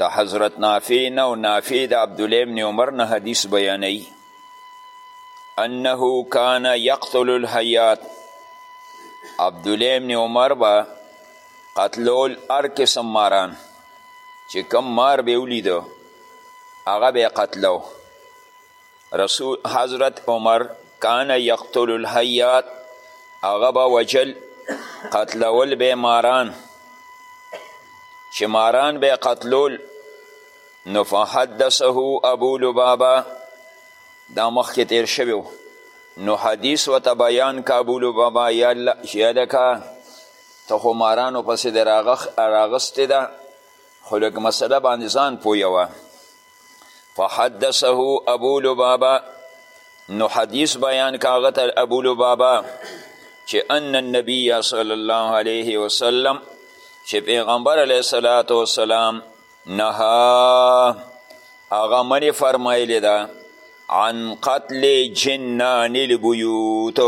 د حضرت نافع نه او نافع د عبدالله ابن عمر نه حدیث بیانوي انه کان یقتل الحیات عبدالله ابن عمر به قتلول هر قسم ماران چې کم مار به ولیده هغه به یې قتلو رسول حضرت عمر کان یقتل الحیات هغه به وجل قتلول به ماران چې ماران به قتلول نو فحدثه ابو لبابا دا مخکې تیر شوی نو حدیث ورته بیان که ابو لبابا یا لکه ته خو مارانو پسې د راغستې ده خو لږ مسله باندې ځان پویوه فحدثه ابو لبابه نو حدیث بیان کاغه تر ابو لبابه چې ان النبی صلی الله علیه وسلم چې پیغمبر علیه صلات وسلام نها هغه منې فرمایلی ده عن قتل جنان البیوت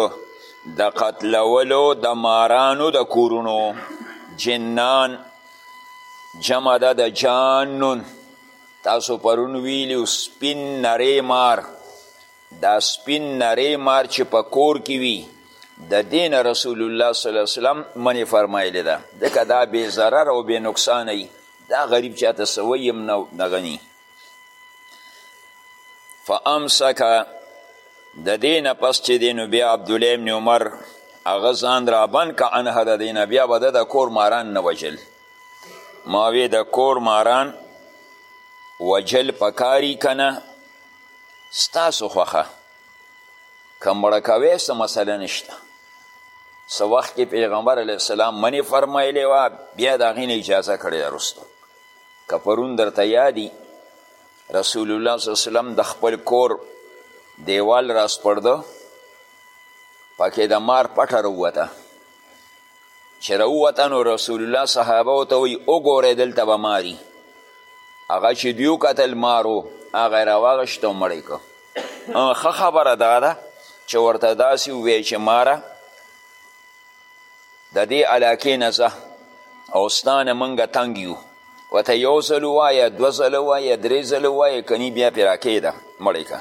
د قتلولو د مارانو د کورونو جنان جمع ده د جانون تاسو پرون ویلی و سپین نری مار دا سپین نری مار چې په کور کې وي د دین رسول الله صلی الله علیه وسلم منې فرمایلی ده ځکه دا بې ضرر او بې نقصانه وي دا غریب چاته څه ویي هم نه دغه ني فامسکه د دې نه پس چې دی نو بیا عبدالله ابن عمر هغه ځان رابند که عنه د دې نه بیا به د کور ماران نه وژل ما وی د کور ماران وجل پکاری کنه ستاسو خوخه که مړه کوی څه مسله نشته څه وخت کې پیغمبر علیه السلام منې فرمایلی وه بیا د هغې نه اجازه کړې ده وروسته که پرون درته یادي رسول الله صلی وسلم د خپل کور دیوال راسپړده پکې د مار پټه راووته چې راووته نو رسول الله صحابه ته وایي وګورئ دلته به ماري هغه چې دوی وکتل مارو هغه یې راواغېشت او مړ یې کړ ښه خبره دا ده چې ورته داسې ووایي چې ماره د دې علاقې نه ځه او ستا نه موږ تنګ یو ورته یو ځل ووایه دوه ځله ووایه درې ځله ووایه کنی بیا پرې راکښېږده مړ یې کړه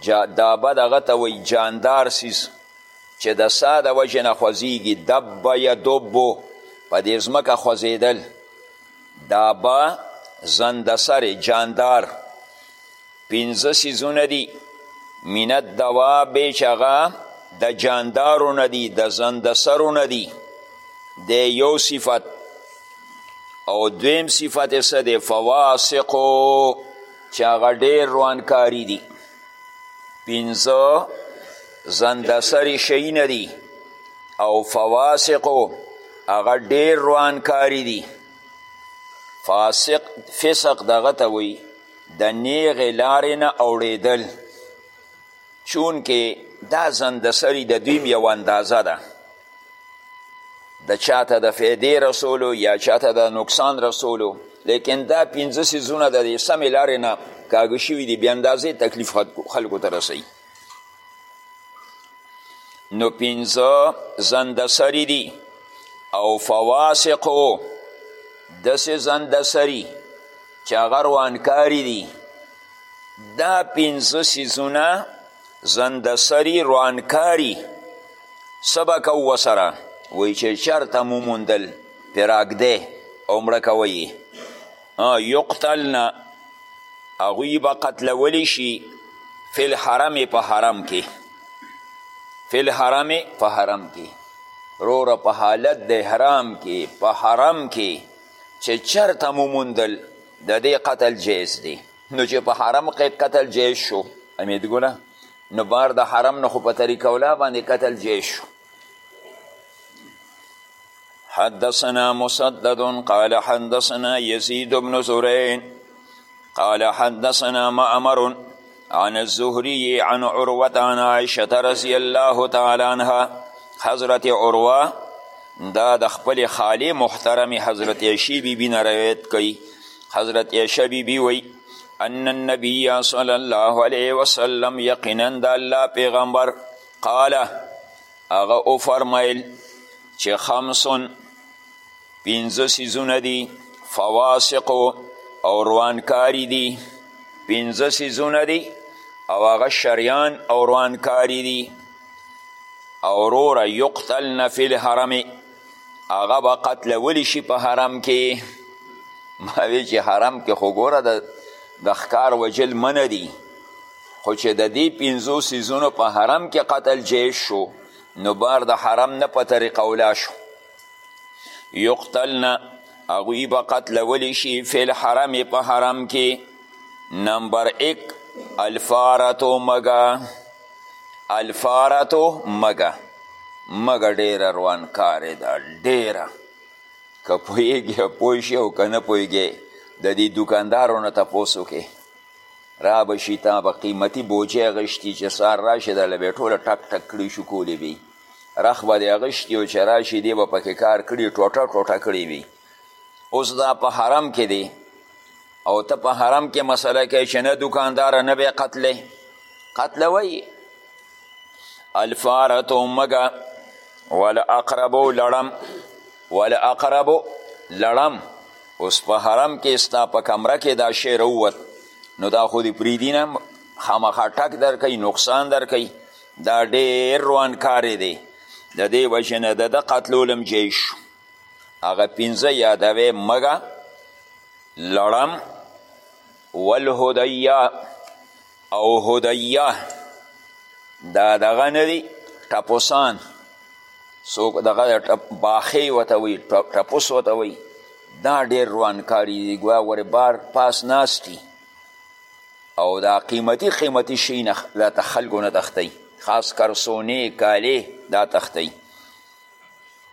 جا دابه دغه ته وایي جاندار سیز چې د سا د وجې نه خوځېږي دبه یدبو په دې ځمکه خوځېدل دابه زندسر جاندار پنځه سیزونه دي مینت دواب چې هغه د جاندارو نه دي د زندسرو نه دي د یو صفت او دویم صفت څه دی فواسقو چې هغه ډېر روانکاري دي پنځه زندسري شیونه دي او فواسقو هغه ډېر روانکاري دي فاسق فسق دغه ته وایي د نیغې لارې نه اوړېدل چونکه دا زندسری د دویم یو اندازه ده د چاته د فیدې رسولو یا چاته د نقصان رسولو لیکن دا پنځه سیزونه د دې سمې لارې نه کاږه شوي دي بې اندازې تکلیف خلکو ته رسوي نو پنځه زندسري دي او فواسقو داسې زندسري چې هغه روانکاري دي دا پنځه سیزونه زندسری روانکاری سبک او وسره وی چې چرته مو موندل پراګده او مړه کوي یقتلنا هغوی به قتلولی شي فی الحرم په حرم کې فی الحرم په حرم کې روره په حالت د احرام کې په حرم کې چې چرته مو موندل د دې قتل جایز دی نو چې په حرم کې قتل جایز شو امیدګله نو بار د حرم نه خو په طریقه اولا باندې قتل جایز شو حدثنا مسدد قال حدثنا يزيد بن زرين قال حدثنا معمر عن الزهري عن عروة عن عائشة رضي الله تعالى عنها حضرت عروة دا د خپل خاله محترم حضرت عائشة بي بي نه روایت کوي حضرت عائشة بي بي وي ان النبي صلى الله عليه وسلم يقينا د الله پیغمبر قال هغه او فرمایل چې خمسون پنځه سیزونه دي فواسق او روانکاری دي پنځه سیزونه دي او هغه شریان او روانکاری دي او وروره یقتلن فی الحرم هغه به قتلولی شي په حرم کې ما وی چې حرم کې خو ګوره د د ښکار وجل منه دي خو چې د دې پنځو سیزونو په حرم کې قتل جیش شو نو بار د حرم نه په طریقه ولا شو یقتلنا هغوی به قتلولی شي فی الحرم په حرم کې نمبر ایک الفارتو مګه الفارتو مګه مګه ډیره روان کارې ده ډیره که پوهېږي پوه شي او که نه پوهېږي د دې دکاندارو نه تپوس وکړي را به شي تا به قیمتي بوجۍ غشتي چې سار راشي درله به یې ټوله ټک ټک کړي شو کولی به رخ به دې اغشتي او چې راشي دې به پکې کار کړي ټوټه ټوټه کړي وي اوس دا په حرم کې دی او ته په حرم کې مسله کوي چې نه دکاندار نه به قتلې قتلوي الفارت مګه ولاقربو لړم ولاقربو لړم اوس په حرم کې ستا په کمره کې دا شی رووت نو دا خو دې پریدي نه خامخا ټک درکوي نقصان درکوي دا ډیر روان کار دی د دې وجې نه د ده قتلول هم جایز شو هغه پنځه یادوی مږه لړم والهدیه او هدیه دا دغه نه دي ټپوسان څوک دغه باخې ورته وایي ټپوس ورته وایي دا ډېر روانکاري دي ګویا ورې بار پاس ناست دي او دا قیمتي قیمتي شي نه دا ته خلکو نه تښتوي خاص کر سونې کالې دا تښتوي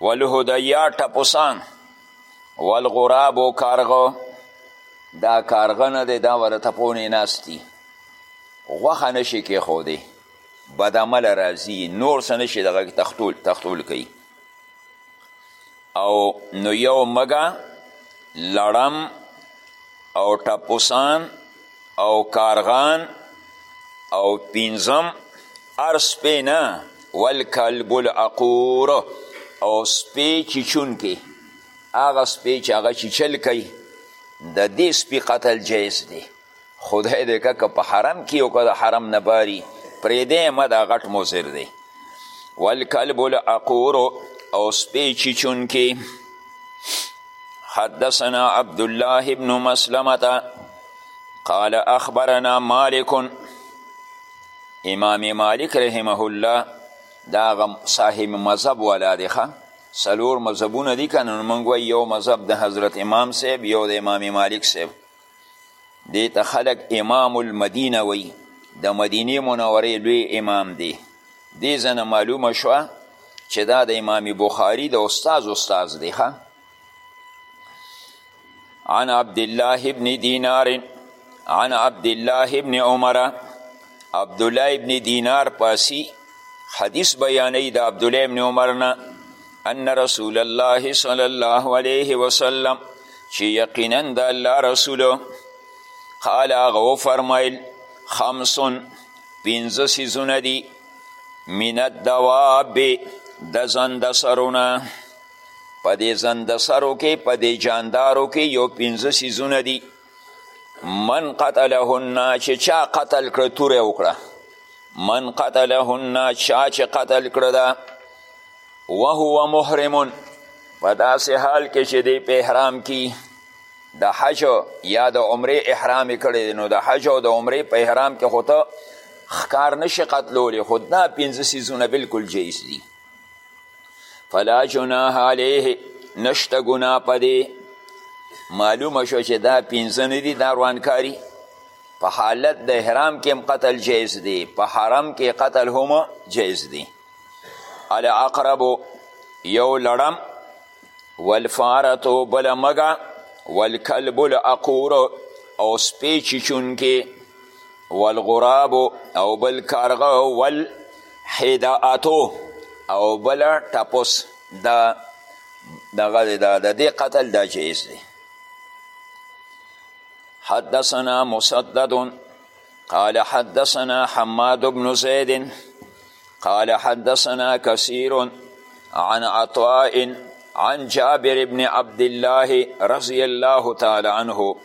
والهدیا ټپوسان والغراب و کارغه دا کارغه نه دی دا وله تپونې ناست دي غوښه نشي کېښودی بدعمله راځي نور څه نشي دغه تختول تختول کوي او نو یو مګه لړم او ټپوسان او کارغان او پنځم هر سپی نه والکلب العقور او سپی چیچونکی هغه سپی چې هغه چیچل کوي د دې سپي قتل جایز دی خدای دې که که په حرم کې او که د حرم نه باري پرېږدی مه دا غټ مضر دی والکلب العقور او سپی چیچونکي حدثنا عبد الله بن مسلمه قال اخبرنا مالک امام مالک رحمه الله دا غم صاحب مذهب ولا دی ښه سلور مذهبونه دي که نه موږ یو مذهب د حضرت امام صاحب یو د امام مالک صاحب دې ته خلک امام المدینه وایي د مدینې منورې لوی امام دی دې ځنه معلومه شوه چې دا د امام بخاری د استاد استاد دی ښه عن عبد الله ابن دینار عن عبد الله ابن عمر عبد الله ابن دینار پاسی حدیث بیانې د عبد الله ابن عمر نه ان رسول الله صلی الله علیه وسلم چې یقینا د الله رسول قال هغه وفرمیل خمسون پنځه څیزونه دي من الدواب د زنده سرونه په دې زنده سرو کې په دې جاندارو کې یو پنځه څیزونه دي من قتلهن چې چا قتل کړه توره وکړه من قتلهن چا چې قتل کړه ده وهو محرم په داسې حال کې چې دی په احرام کی د حج یا د عمره احرام کړی دی نو د حج او د عمره په احرام کې خو ته ښکار نشي قتلولی خو دا پنځه څیزونه بلکل جایز دي فلا جناح علیه نشته ګناه په دې معلومه شو چې دا پنځه نه دي دا روانکاري په حالت د احرام کې هم قتل جایز دی په حرم کې قتل هم جایز دی الاقرب یو لړم والفارتو بل مګه والکلب الاقور او سپی چیچونکې والغراب او بل کارغه ول حداعتو او بل ټپوس دا دغه دا د دې قتل دا جایز دی حدثنا مسدد قال حدثنا حماد بن زيد قال حدثنا كثير عن عطاء عن جابر بن عبد الله رضي الله تعالى عنه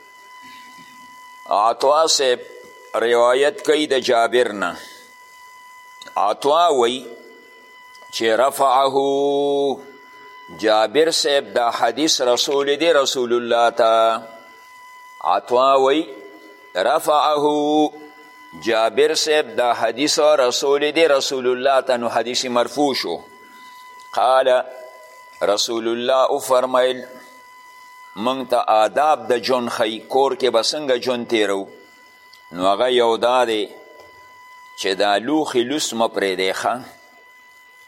عطاء سيب روایت كيد جابرنا عطاء وی چه رفعه جابر سيب دا حدیث رسول دی رسول الله تا عطاء وی رفعه جابر صاحب دا حدیث رسول دی رسول الله ته نو حدیث مرفوع شو قال رسول الله او فرمایل مونږ ته آداب د جون خی کور کې به څنګه جون تیرو نو هغه یو دا دی چې دا لوښي لوس مه پرېږدی ښه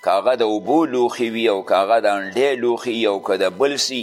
که هغه د اوبو لوښي وي او که هغه د انډې لوښي او که د بل سي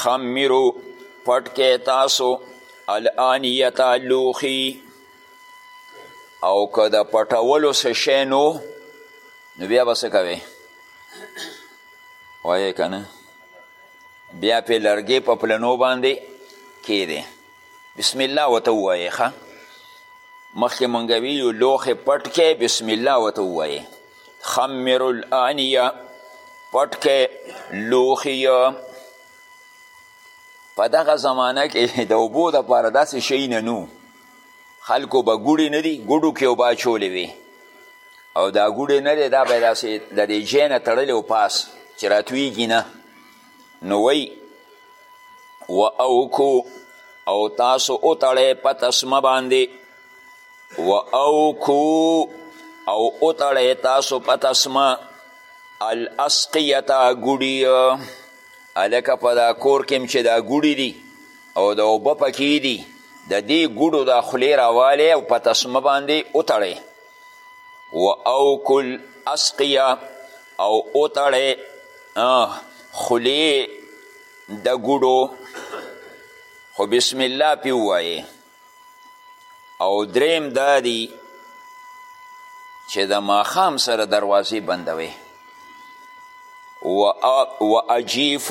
خمیرو پټ کې تاسو الانیتا لوخی او که د پټولو څه شی نو نو بیا به څه کوې وایې که نه بیا پې لرګې په پلنو باندې کېدی بسم الله ورته ووایې ښه مخکې مونږ ویلو لوښې پټ کې بسم الله ورته ووایې خمر الانیه پټکه لوخی په دغه زمانه کې د اوبو دپاره داسې شی نه نو خلکو به ګوډې نه دي ګوډو کې اوبه اچولې وي او دا ګوډې نه دی دا به یې داسې د دې جې نه تړلې او پاس چې راتویږي نه نو وی و اوکو او تاسو اتړی په تسمه باندې و اوکو او اتړی تاسو په تسمه الاسقیتا ګوډی الکه په دا کور کې چې دا ګوډی دي او د اوبه پکې دي د دې ګوډو دا خولې راوالی او په تسمه باندې اتړی و اوکل اسقیه او وتړی خولې د ګوډو خو بسم الله پې ووایې او دریم دا دی چې د ماښام سره دروازې بندوي و اجیف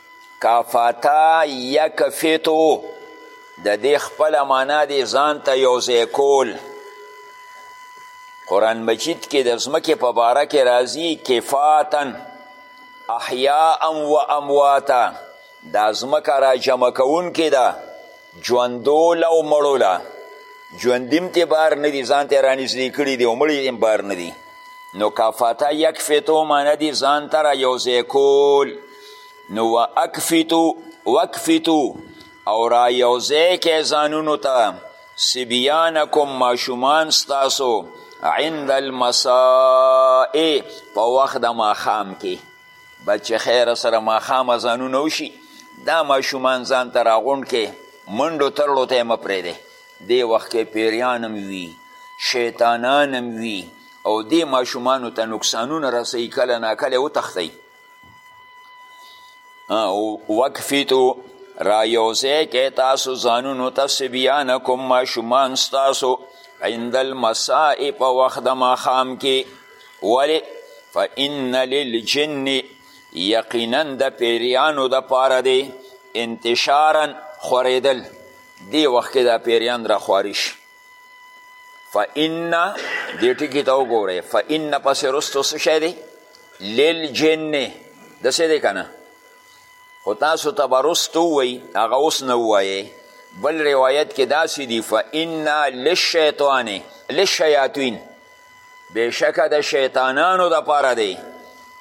کفتا یکفتو د دې خپل معنا دی ځان ته یو ځای کول قرآن مجید کې د ځمکې په باره کې راځي کفاتن احیاء و امواتا دا ځمکه را جمع کوونکې ده ژوندو له او مړو له ژوندي هم ترې بار نه دي ځان ته رانږدې کړي دي او مړي هم بار نه دي نو کفته یکفتو معنی دي ځان ته را یو ځای کول نو و اکفتو وکفتو او را یو ځای کې ځانونو ته سبیانکم ماشومان ستاسو عند المساء په وخت د ماښام کې به چې خیره سره ماښام اذانونه وشي دا ماشومان ځان ته راغونډ کې منډو ترړو ته یې مه پرېږدی دې وخت کې پیریان هم وي شیطانان هم وي او دې ماشومانو ته نقصانونه رسوي کله ناکله وتښتئ وکفیتو را یوځای کې تاسو ځانونو ته صبیانکم ماشومان ستاسو عند المساء په وخت د ماښام کې ولی فان للجن یقینا د پیریانو د پاره دی انتشارا خوریدل دی وخت کې دا پیریان را خواري شي فان دې ټکي ته وګورئ فان پسې رستو څه شی دی للجن د څه دی که نه خو تاسو ته به رستو ووایي هغه اوس نه ووایې بل روایت کې داسې دي فان للشیطان للشیاطین بېشکه د شیطانانو دپاره دی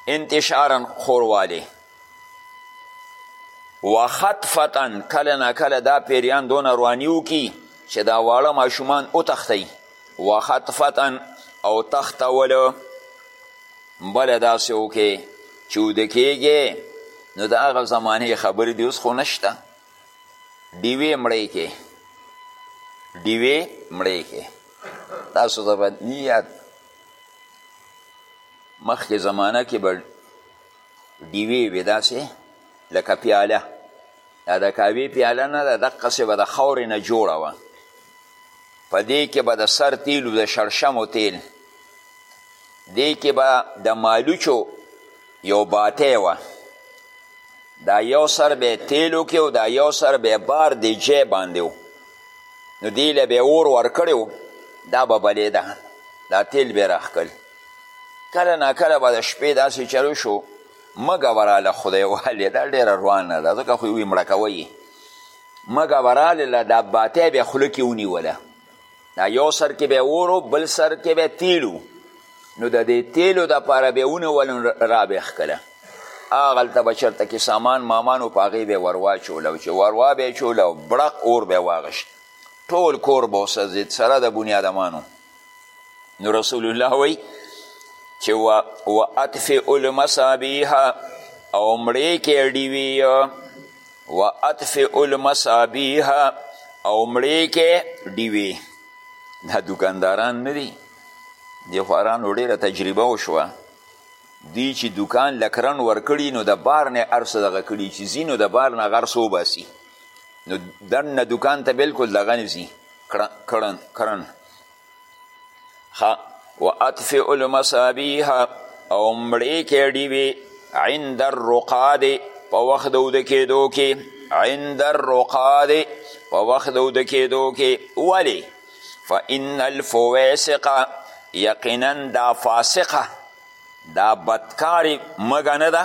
انتشارا خوروالی وخطفتن کله نا کله دا پیریان دونه رواني وکړي چې دا واړه ماشومان وتښتوي وخطفتن او تختولو بله داسې وکړي چې وده کیږي نو د هغه زمانې خبرې دې اوس خو نشته ډیوې مړې کې ډیوې مړې کې تاسو ته به یاد مخکې زمانه کې به ډیوې وې داسې لکه پیاله دا د کاوې پیاله نه ده دقسې به د خاورې نه جوړه وه په دې کې به د سر تیل و د شړشمو تیل دې کې به د مالوچو یو باتی وه دا یو سر به تیلو کې او دا یو سر به بار دی جې باندې و نو دی له به اور ورکړی و دا به بلیده دا تیل به راښکل کله ناکله به د شپې داسې چلو شو مګه وراله خدای والې دا ډېره روانه ده ځکه خو یې وي مړه کوی مګه وراله دا باتی به خوله کې ونیوله دا یو سر کې به اورو بل سر کې به تیلو نو د دې تیلو د پاره به ونیولو را به ښکله هغلته به چېرته کې سامان مامان و په هغې به یې ورواچوله چې وروا به یې چوله او برق اور به یې واغشت ټول کور به وسوځېد سره د بنیادمانو نو رسول الله وایي چې و اطفئ المصابیح او مړې کې ډیوې و اطفئ المصابیح او مړې کې ډیوې دا دکانداران نه دي د خوارانو ډېره تجربه وشوه دی چې دکان لکرن ورکړي نو د بار نه هر څه دغه کړي چې ځي نو د بار نه هغه هر څه وباسي نو دننه دکان ته بلکل دغه نه ځي کرن کرن ها واطفئ المصابیح او مړې کې ډیوې عند الرقاد په وخت د اوده کېدو کې عند الرقاد په وخت د اوده کېدو کې ولې فان الفویسق یقینا دا فاسقه دا بدکارې مګه نه ده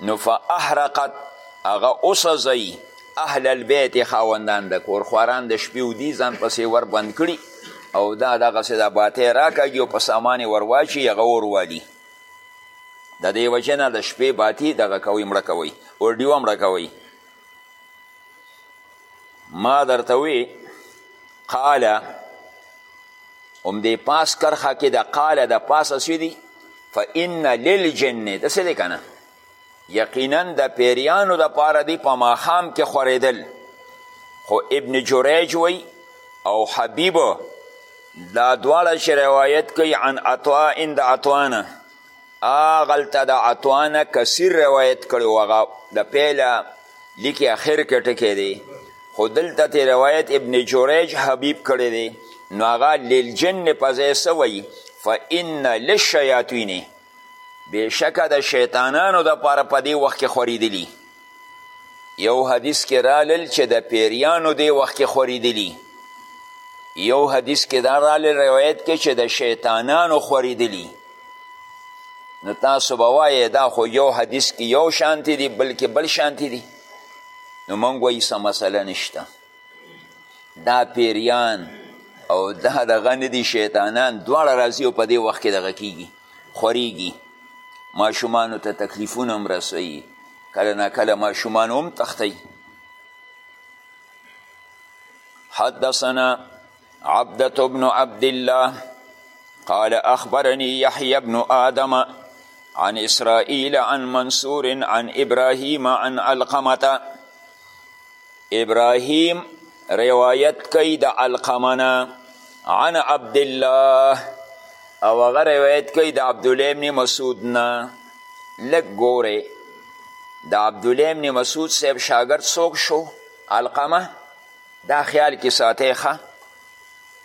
نو فاحرقت هغه وسوځوي اهل البیت خاوندان د کور خواران د شپې ودي ځان پسې ور بند کړي او دا دغسې دا باتی راکاږي او په سامان یې ور واچي هغه اور والي د دې وجې نه د شپې باتی دغه کوئ مړه کوئ اور ډیوه مړه کوئ ما درته وی قال همدې پاس کرښه کې د قاله د پاسه څه دي فان للجن د څه دی که نه یقینا د پیریانو دپاره دی په ماښام کې خورېدل خو ابن جریج وی او حبیب دا دواړه چې روایت کوي عن عطا ان د عطا نه هغلته د عطوانه کثیر روایت کړی و هغه د پیله لیکې اخر کې ټکی دی خو دلته تی روایت ابن جوریج حبیب کړی دی نو هغه للجن په ځای څه وایي فان للشیاطین بېشکه د شیطانانو دپاره په دې وخت کې خورېدلي یو حدیث کې رالل چې د پیریانو دی وخت کې خوریدلی یو حدیث کې دا رالل روایت کې چې د شیطانانو خوریدلی نو تاسو به وایې دا خو یو حدیث کې یو شانتی دی بلکې بل شانتی دی نو موږ وایي څه مسله نشته دا پیریان او دا دغه نه دي شیطانان دواړه راځي او په دې وخت کې دغه کیږي خوریږي ماشومانو ته تکلیفونه هم رسوي کله نا کله ماشومان هم تختی حدثنا عبدة بن عبد الله قال أخبرني يحيى بن آدم عن إسرائيل عن منصور عن إبراهيم عن علقمة ابراهیم روایت کوي د علقمه نه عن عبدالله او هغه روایت کوي د عبدالله ابن مسعود نه لږ ګورئ د عبدالله ابن مسعود صاحب شاګرد څوک شو علقمه دا خیال کې ساتئ ښه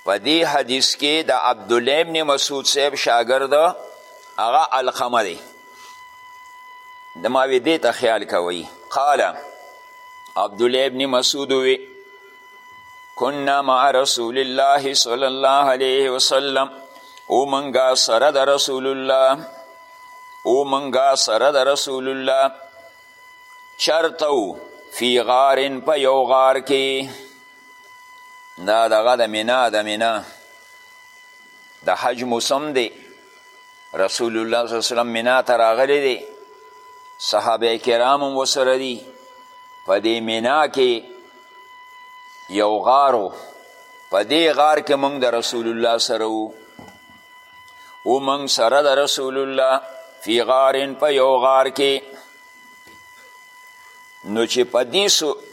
په دې حدیث کې د عبدالله ابن مسعود صاحب شاګرد هغه علقمه دی د ماوی دې ته خیال کوي قال عبدالله ابن مسعود وی کنا مع رسول الله صلی الله علیه وسلم او منګه سره د رسول الله او منګه سره د رسول الله چرته فی غارن په یو غار کې دا دغه د مینا د مینا د حج موسم دی رسول الله صلی الله علیه وسلم مینا ته راغلی دی صحابه کرام هم ورسره دي په دې مینا کې یو غارو په دې غار کې موږ د رسول الله سره وو او موږ سره د رسول الله فی غارن په یو غار کې نو چې په دې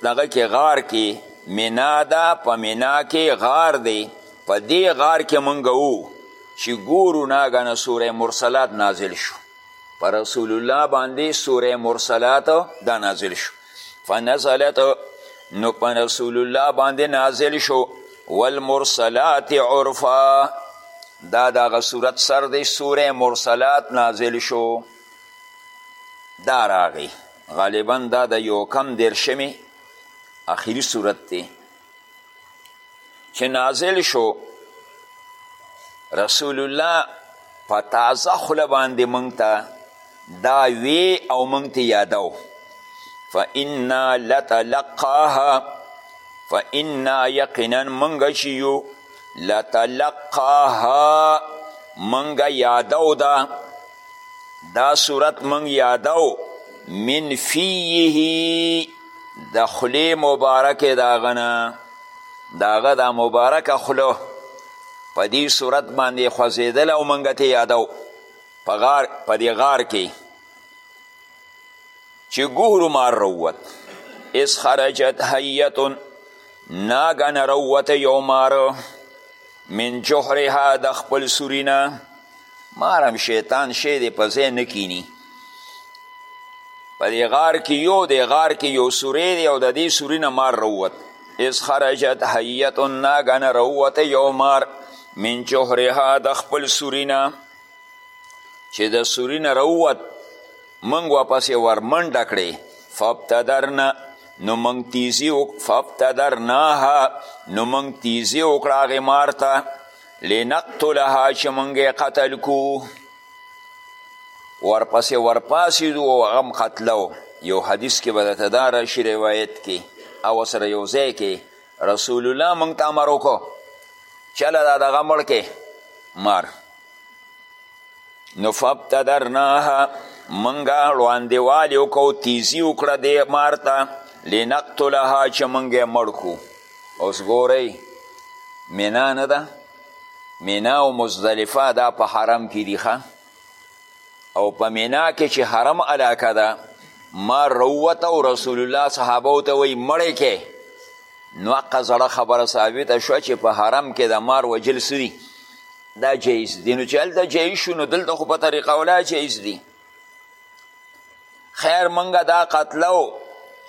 دغه کې غار کې منا ده په منا کې غار دی په دې غار کې مونږ وو چې ګورو ناګنه سوره مرسلات نازل شو په رسول الله باندې سوره مرسلات دا نازل شو فنزلت نو په رسول الله باندې نازل شو والمرسلات عرفا دا دغه صورت سر دی سوره مرسلات نازل شو دا راغی غالبا دا د یو کم دیرشمې اخري صورت دی چې نازل شو رسول الله په تازه خوله باندې موږ ته دا وی او موږ ته یادو فانا لتلقاها فانا یقینا موږ چې یو لتلقاها موږ یادو ده دا صورت موږ یادو من فیه د خولې مبارکې د هغه نه د هغه دا مبارکه خوله په دې صورت باندې خوځېدله او موږ ته یادو په غار په دې غار کې چې ګهر مار روت اس خرجت حیتون ناګنه روت یو مار من جحرها د خپل سورینا مارم شیطان شی دی په ځای نه کینی په دې غار کې یو دی غار کې یو سوری دی او د دې سوری نه مار راووت اذ خرجت حیت ناګنه راووته یو مار من جحرها د خپل سوری نه چې د سوری نه راووت موږ واپسې ورمنډه کړې فابتدرنه نو منگ تیزی اک فابتدرناها نو منگ تیزی اکڑا آغی مارتا لنقتلها چه منگ قتل کو ورپسی ورپاسی دو و غم قتلو یو حدیث کې به درته دا راشي روایت کې او سره یو ځای کې رسول الله موږ ته امر وکړو چله دا دغه مړ کې مار نو فابتدرناها منګه وړاندې والي وکړو تیزي وکړه دې مار ته لنقتلها چې موږ یې مړ کړو اوس ګورئ مینا نه ده مینا او مزدلفه دا په حرم کې دي ښه او په مینا کې چې حرم علاقه ده ما روته او رسول الله صحابه ته وایي مړی کې نو حقه زړه خبره ثابته شوه چې په حرم کې د مار وجل څه دا جایز دی نو چې هلته جایز شو نو دلته خو په طریقه اولا جایز دی خیر منګه دا قتله و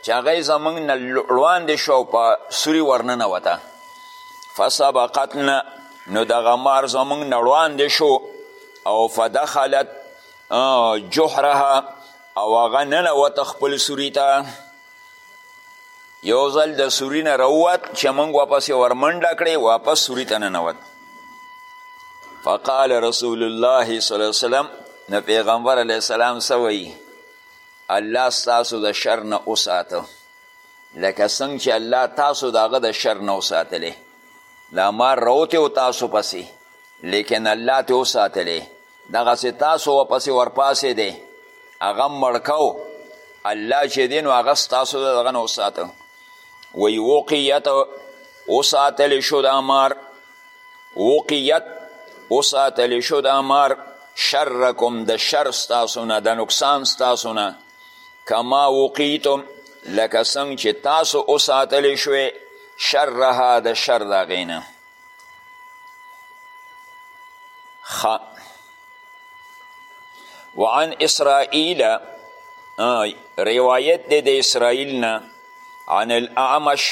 چې هغه یې زمونږ نه لوړاندې شو او په سوري ورننوته فسبقتنا نو دغه مار زمونږ نه وړاندې شو او فدخلت جحرها او هغه ننوته خپل سوري ته یو ځل د سوری نه راووت چې موږ واپسې ورمنډه کړې واپس سوری ته ننوت فقال رسول الله صلی الله علیه وسلم د پیغمبر علیه السلام څه وایي الله ستاسو د شر نه وساته لکه څنګه چې الله تاسو د هغه د شر نه وساتلی دا مار راوتی و تاسو پسې لیکن الله ترې وساتلی دغسې تاسو ورپسې ورپاسې دی هغه مړکو الله چې دی نو هغه ستاسو د دغه نه وساته وی وقیت وساتل شو دا مار وقیت وساتل شو دا مار شرکم د شر ستاسو نه د نقصان ستاسو نه کما وقیتم لکه څنګه چې تاسو وساتل شوې شرها د شر د هغې نه خ وعن اسرائیل روایت دی د اسرائیل نه عن الاعمش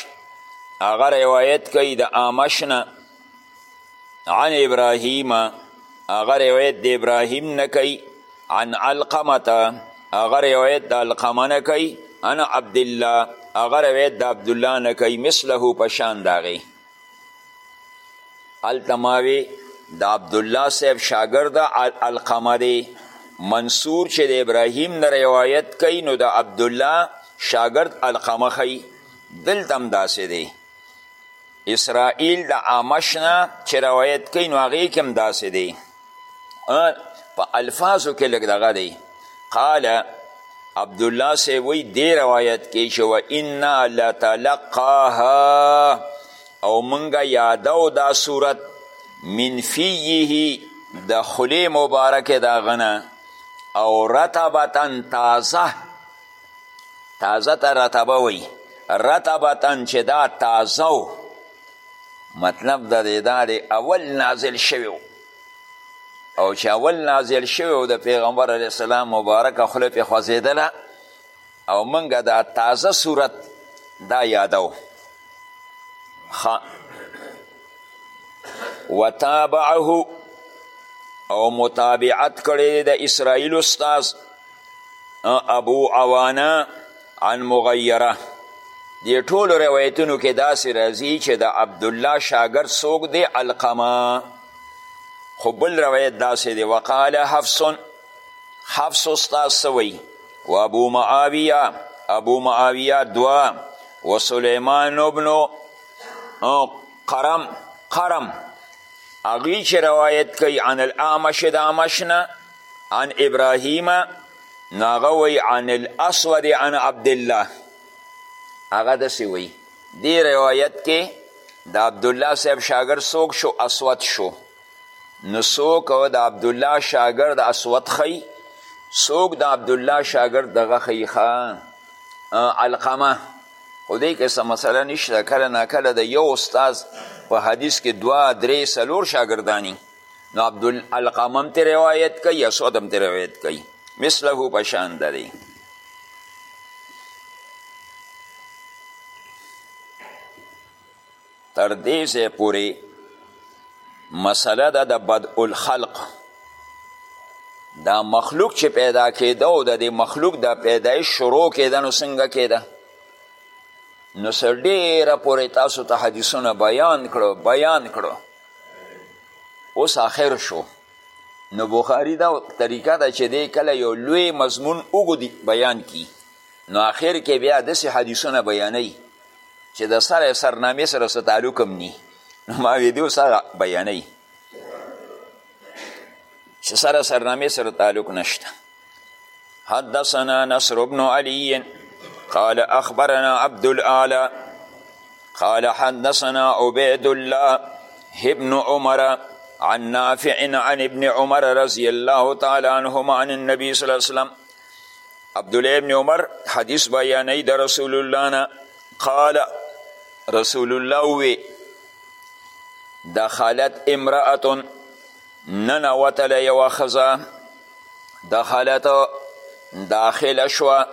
هغه روایت کوي د اعمش نه عن ابراهیم هغه روایت د ابراهیم نه کوي عن علقمه هغه روایت د علقمه نه کوي عن عبدالله هغه روایت د عبدالله نه کوي مثله په شان د هغې هلته ما وی د عبدالله صاحب شاګرد القمه دی منصور چې د ابراهیم نه روایت کوي نو د عبدالله شاګرد القمه ښیي دلته هم داسې دی اسرائیل د عامش نه چې روایت کوي نو هغې کې هم داسې دی په الفاظو کې لږ دغه دی قال عبدالله صاحب وی دی روایت کې چې و انا لتلقاها او منګه یادو دا صورت من فیه د خلی مبارک دا غنه او رتبتا تازه تازه ته رتبه وی رتبتا چې دا تازه مطلب د دې دا دی اول نازل شوی او چې اول نازل شوی او د پیغمبر علیه السلام مبارکه خوله پې خوځېدله او موږ دا تازه صورت دا یادو وتابعه او متابعت کړی د اسرائیل استاذ ابو عوانه عن مغیره دی ټولو روایتونو کې داسې راځي چې د عبدالله شاګرد څوک دی علقمه خو بل روایت داسې دی وقال حفص حفص استاد سوی و ابو معاویه ابو معاویه دوا و سلیمان ابن قرم قرم اغوی چې روایت کوي عن الاعمش د اعمش نه عن ابراهیم نو هغه وی عن الاسود عن عبدالله هغه دسی وی دی روایت کې د عبدالله صاحب شاګر سوک شو اسود شو نو سوک د عبدالله شاګر د اسود خی سوک د عبدالله شاګر دغه خی خان علقمه خو دې کې څه مسله نشته کله ناکله د یو استاد په حدیث کې دوه درې څلور شاګردانی نو عبدالعلقم هم ترې روایت کوي اسود هم ترې روایت کوي مثله په شان ده دی تر دې ځای پورې مسله ده د بدء الخلق دا مخلوق چې پیدا کېده او د دې مخلوق د پیدایش شروع کېده نو څنګه کېده نو سر ډېره پورې تاسو ته حدیثونه بیان کړو بیان کړو اوس آخر شو نو بخاری دا طریقه ده چې دی کله یو لوی مضمون اوږد بیان کی نو آخر کې بیا داسې حدیثونه بیانوي چې د سره سرنامې سره څه تعلق هم نی نو ما وی دیو سره بیانوي چې سره سرنامې سره تعلق نشته حدثنا نصر بن علي قال أخبرنا عبد الآلة قال حدثنا عبيد الله ابن عمر عن نافع عن ابن عمر رضي الله تعالى عنهما عن النبي صلى الله عليه وسلم عبد الله بن عمر حديث بياني د رسول الله نا قال رسول الله وي دخلت امرأة ننا یو وخزا دخلت داخل شوه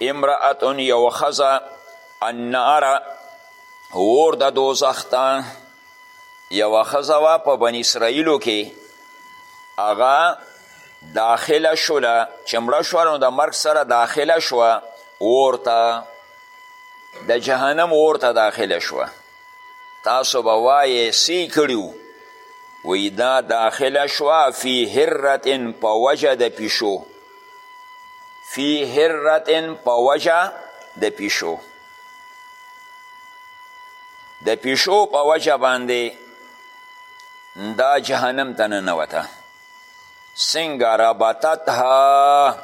امرأت یو خزه النار اور د دوزخ ته یوه ښځه وه په بن اسرائیلو کې هغه داخله شوله چې مړه شوه نو د مرګ سره داخله شوه اور ته د جهنم اور ته داخله شوه تاسو به وایې سی کړیو وی دا داخله شوا فی هرت په وجه د پیشو فی هرت په وجه د پیشو د پیشو په وجه باندې دا جهنم ته ننوته څنګه ربطتها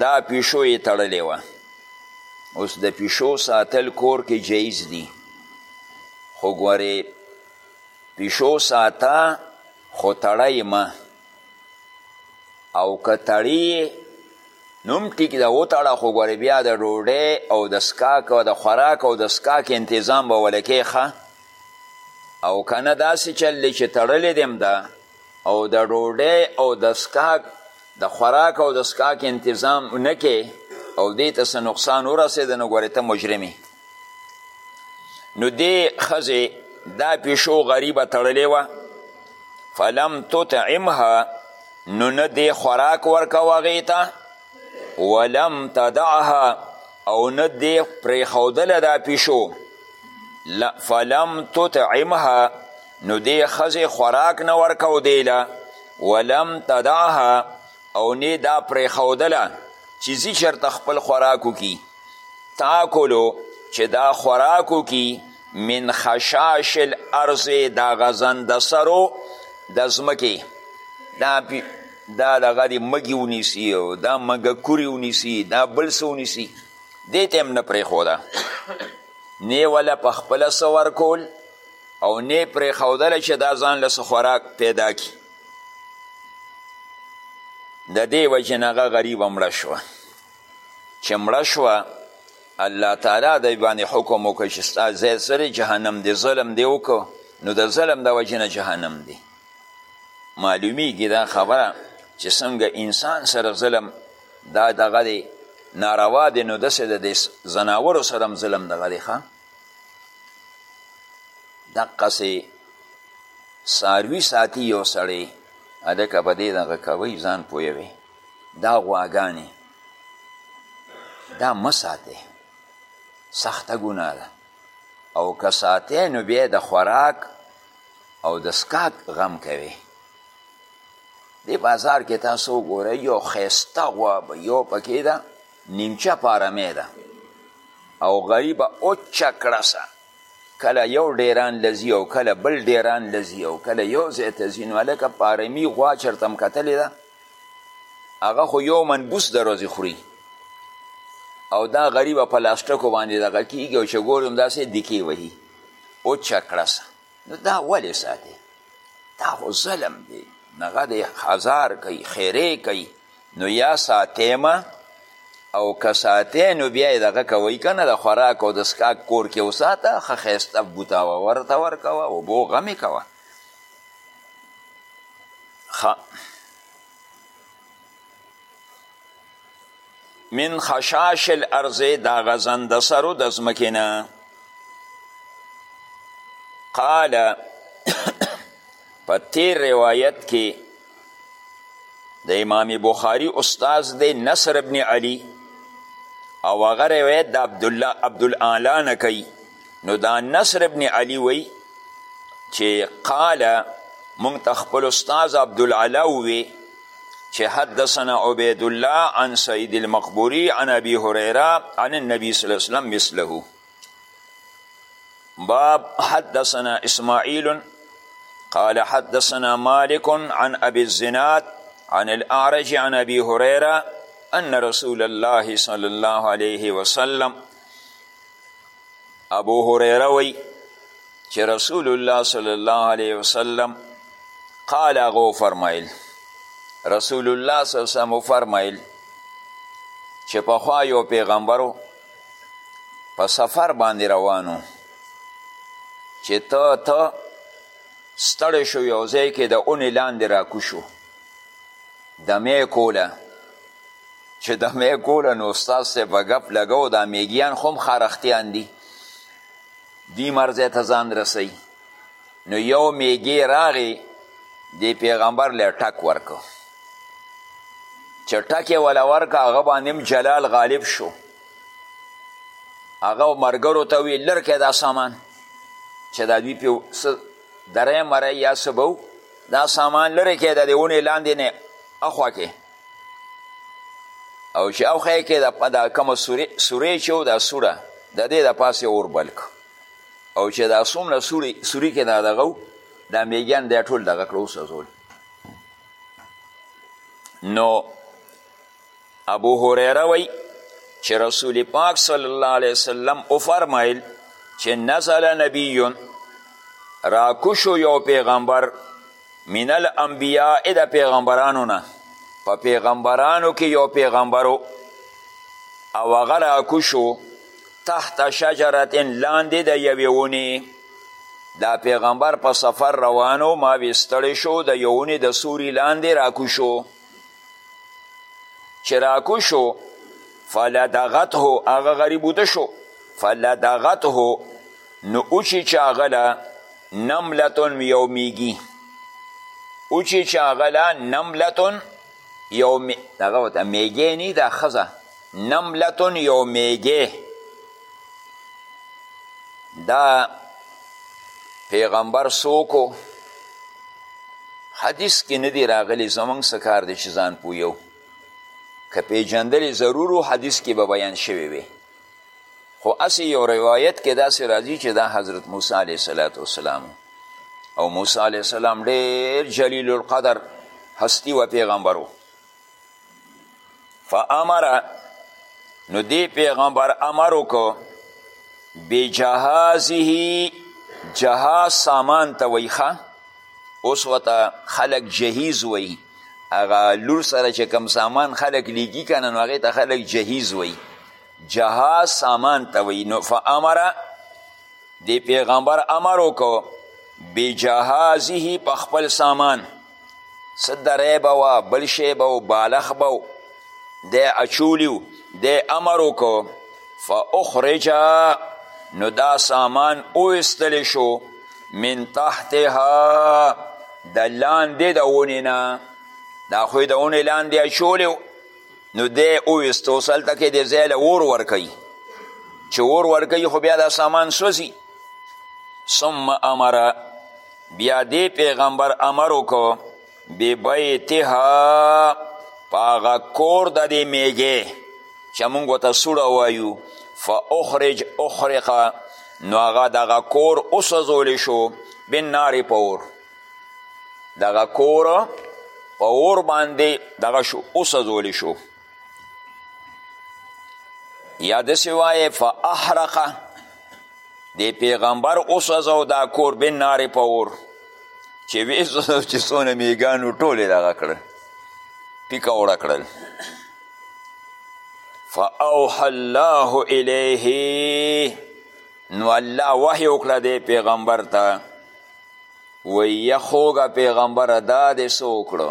دا پیشو یې تړلې وه اوس د پیشو ساتل کور کې جایز دي خو ګورې پیشو ساته خو تړی مه او که تړی نوم ټیک ده وتړه خو ګورې بیا د ډوډۍ او د سکاک او د خوراک او د سکاک انتظام به ولکې ښه او که نه داسې چل دی چې تړلی دیم ده او د ډوډۍ او د سکاک د خوراک او د سکاک انتظام نه کې او دې ته څه نقصان ورسېده نو ګورې ته مجرمې نو دې ښځې دا پیشو غریبه تړلې وه فلم تطعمها نو نه دې خوراک ورکوه هغې ته ولم تدعها او نه دې پرېښودله دا پیشو فلم تطعمها نو دې ښځې خوراک نه ورکو دی له ولم تدعها او نه دا پرېښودله چې ځي چېرته خپل خوراک وکړي تاکلو چې دا خوراک وکړي من خشاش الارض دا غزند سرو د ځمکې دا دا دغه دې مږي ونیسي او دا مږکورې ونیسي دا بل څه ونیسي دې ته هم نه پرېښوده نه یې وله په خپله څه ورکول او نه پرېښودله چې دا ځان له څه خوراک پیدا کړي د دې وجې نه هغه غریبه مړه شوه چې مړه شوه الله تعالی د باندې حکم وکړ چې ستا ځای سره جهنم دی ظلم دی وکړو نو د ظلم د وجې نه جهنم دی معلومیږي دا خبره چې څنګه انسان سره ظلم دا دغه دی ناروا دی نو داسې د دې ځناورو سره هم ظلم دغه دی ښه دقسې ساروي ساتي یو سړی هلکه په دې دغه کوئ ځان پوهوي دا غواګانې دا مه ساتئ سخته ګناه ده او که ساتئ نو بیا د خوراک او د سکاک غم کوي دې بازار کې تاسو وګورئ یو ښایسته غوا به یو پکې ده نیمچه پارمه ده او غریبه اوچه کړسه کله یو ډیران لزی او کله بل ډیران لزی او کله یو ځای ته ځي نو هلکه پارمي غوا چېرته هم کتلې ده هغه خو یو من بوس د ورځې خوري او دا غریبه په لاسټکو باندې دغه کیږي او چې ګوري همداسې دکې وهي اوچه کړسه نو دا ولې ساتي دا خو ظلم دی نغه دی خزار کوي خیرې کوي نو یا ساتې ما او که ساتې نو بیا یې دغه کوي که نه د خوراک او د سکاک کور کې وساته ښه ښایسته بوتاوه ورته ورکوه اوبو غمې کوه ښه من خشاش الارض دا غزن د سرو د ځمکې نه قال په تیر روایت کې د امام بخاری استاد دی نصر ابن علی او هغه روایت د عبدالله عبدالاعلی نه کوي نو دا نصر ابن علی وی چې قال مونږ ته خپل استاد عبدالعلا ووی چې حدثنا عبید الله عن سعید المقبوری عن ابي هريره عن النبي صلی الله علیه وسلم مثله باب حدثنا اسماعیل قال حدثنا مالك عن ابي الزناد عن الاعرج عن ابي هريره ان رسول الله صلی الله علیه وسلم ابو هریره وی چې رسول الله صلی الله علیه وسلم قال هغه فرمایل رسول الله صلی الله علیه وسلم فرمایل چې پخوا یو پیغمبرو په سفر باندې روانو چې ته ته ستړی شو یو ځای کې د اونې لاندې راکوشو دمې کوله چې دا مې کوله نو استاد صاحب به ګپ لګو دا میګیان خو هم خارښتیان دي دی مرځی ته ځان رسوي نو یو میګی راغی دی پیغمبر له ټک ورکو چې ټک یې وله ورکه هغه باندې هم جلال غالب شو هغه مرګرو ته وی لرکه دا سامان چې دا دوی پې دری مری یا څه به دا سامان لرې کې د دې ونې لاندې نه اخوا کې او چې او خی کې د دا کومه سوری سوری چې و دا سوړه د دې د پاسه اور بل او چې دا څومره سوری سوری کې دا دغه دا میګیان دا ټول دغه کړو سوزول نو ابو هريره وای چې رسول پاک صلی الله علیه وسلم او فرمایل چې نزل نبی راکوشو یو پیغمبر من الانبیاء د پیغمبرانو نه په پیغمبرانو کې یو پیغمبرو او هغه راکوشو تحت شجرت لاندې د یوې ونې دا پیغمبر په سفر روانو ما ویستړی شو د یو ونې د سوري لاندې راکوشو چې راکو شو فلدغته هغه غریب وده شو فلدغته نو اوچی چې هغه له نملتون یو میږي اوچی چې هغه له نملتون یو دغه ورته میږی نه دا ښځه نملتون یو میږی دا پیغمبر سوکو حدیث کې نه دی راغلی زمونږ څه کار دی چې ځان پویو که پیژندلې ضرور حدیث کې به بیان شوی وي خو اسی یو روایت کې داسې راځي چې دا حضرت موسی علیه صلات وسلام او موسی علیه السلام ډېر جلیل القدر هستی و پیغمبرو فامر نو دی پیغمبر امر وکړو بجهازه جهاز سامان ته وایي ښه اوس ورته خلک جهیز وایي هغه لور سره چې کم سامان خلک لیږي که نه نو هغې ته خلک جهیز وایي جهاز سامان ته وایي نو فامره دی پیغمبر امر وکړو بجهازه په خپل سامان څه دری به وه بل شی به و بالښ به و دی اچولی و دی امر وکړو فاخرج نو دا سامان وویستل شو من تحتها د لاندې د ونې نه دا خو د ونې لاندې اچولی و نو دی وویست اوس هلته کې د ځای له اور ورکوي چې اور ورکوي خو بیا دا سامان سوځي ثم امره بیا دې پیغمبر امر وکړو ببیتها په هغه کور د دې میږې چې موږ ورته سوړه وایو فاخرج اخرقه نو هغه دغه کور وسوځولی شو بنار په اور دغه کور په اور باندې دغه شو وسوځولی شو یا داسې وایې فاحرقه د پیغمبر وسوځو دا کور بن نارې په اور چې ویې سوځو چې څونه میږیانو ټولې دغه کړل پیکه وړه کړل فاوحى الله الیه نو الله وحی وکړه دی پیغمبر ته ویه خوږه پیغمبره دا دې څه وکړو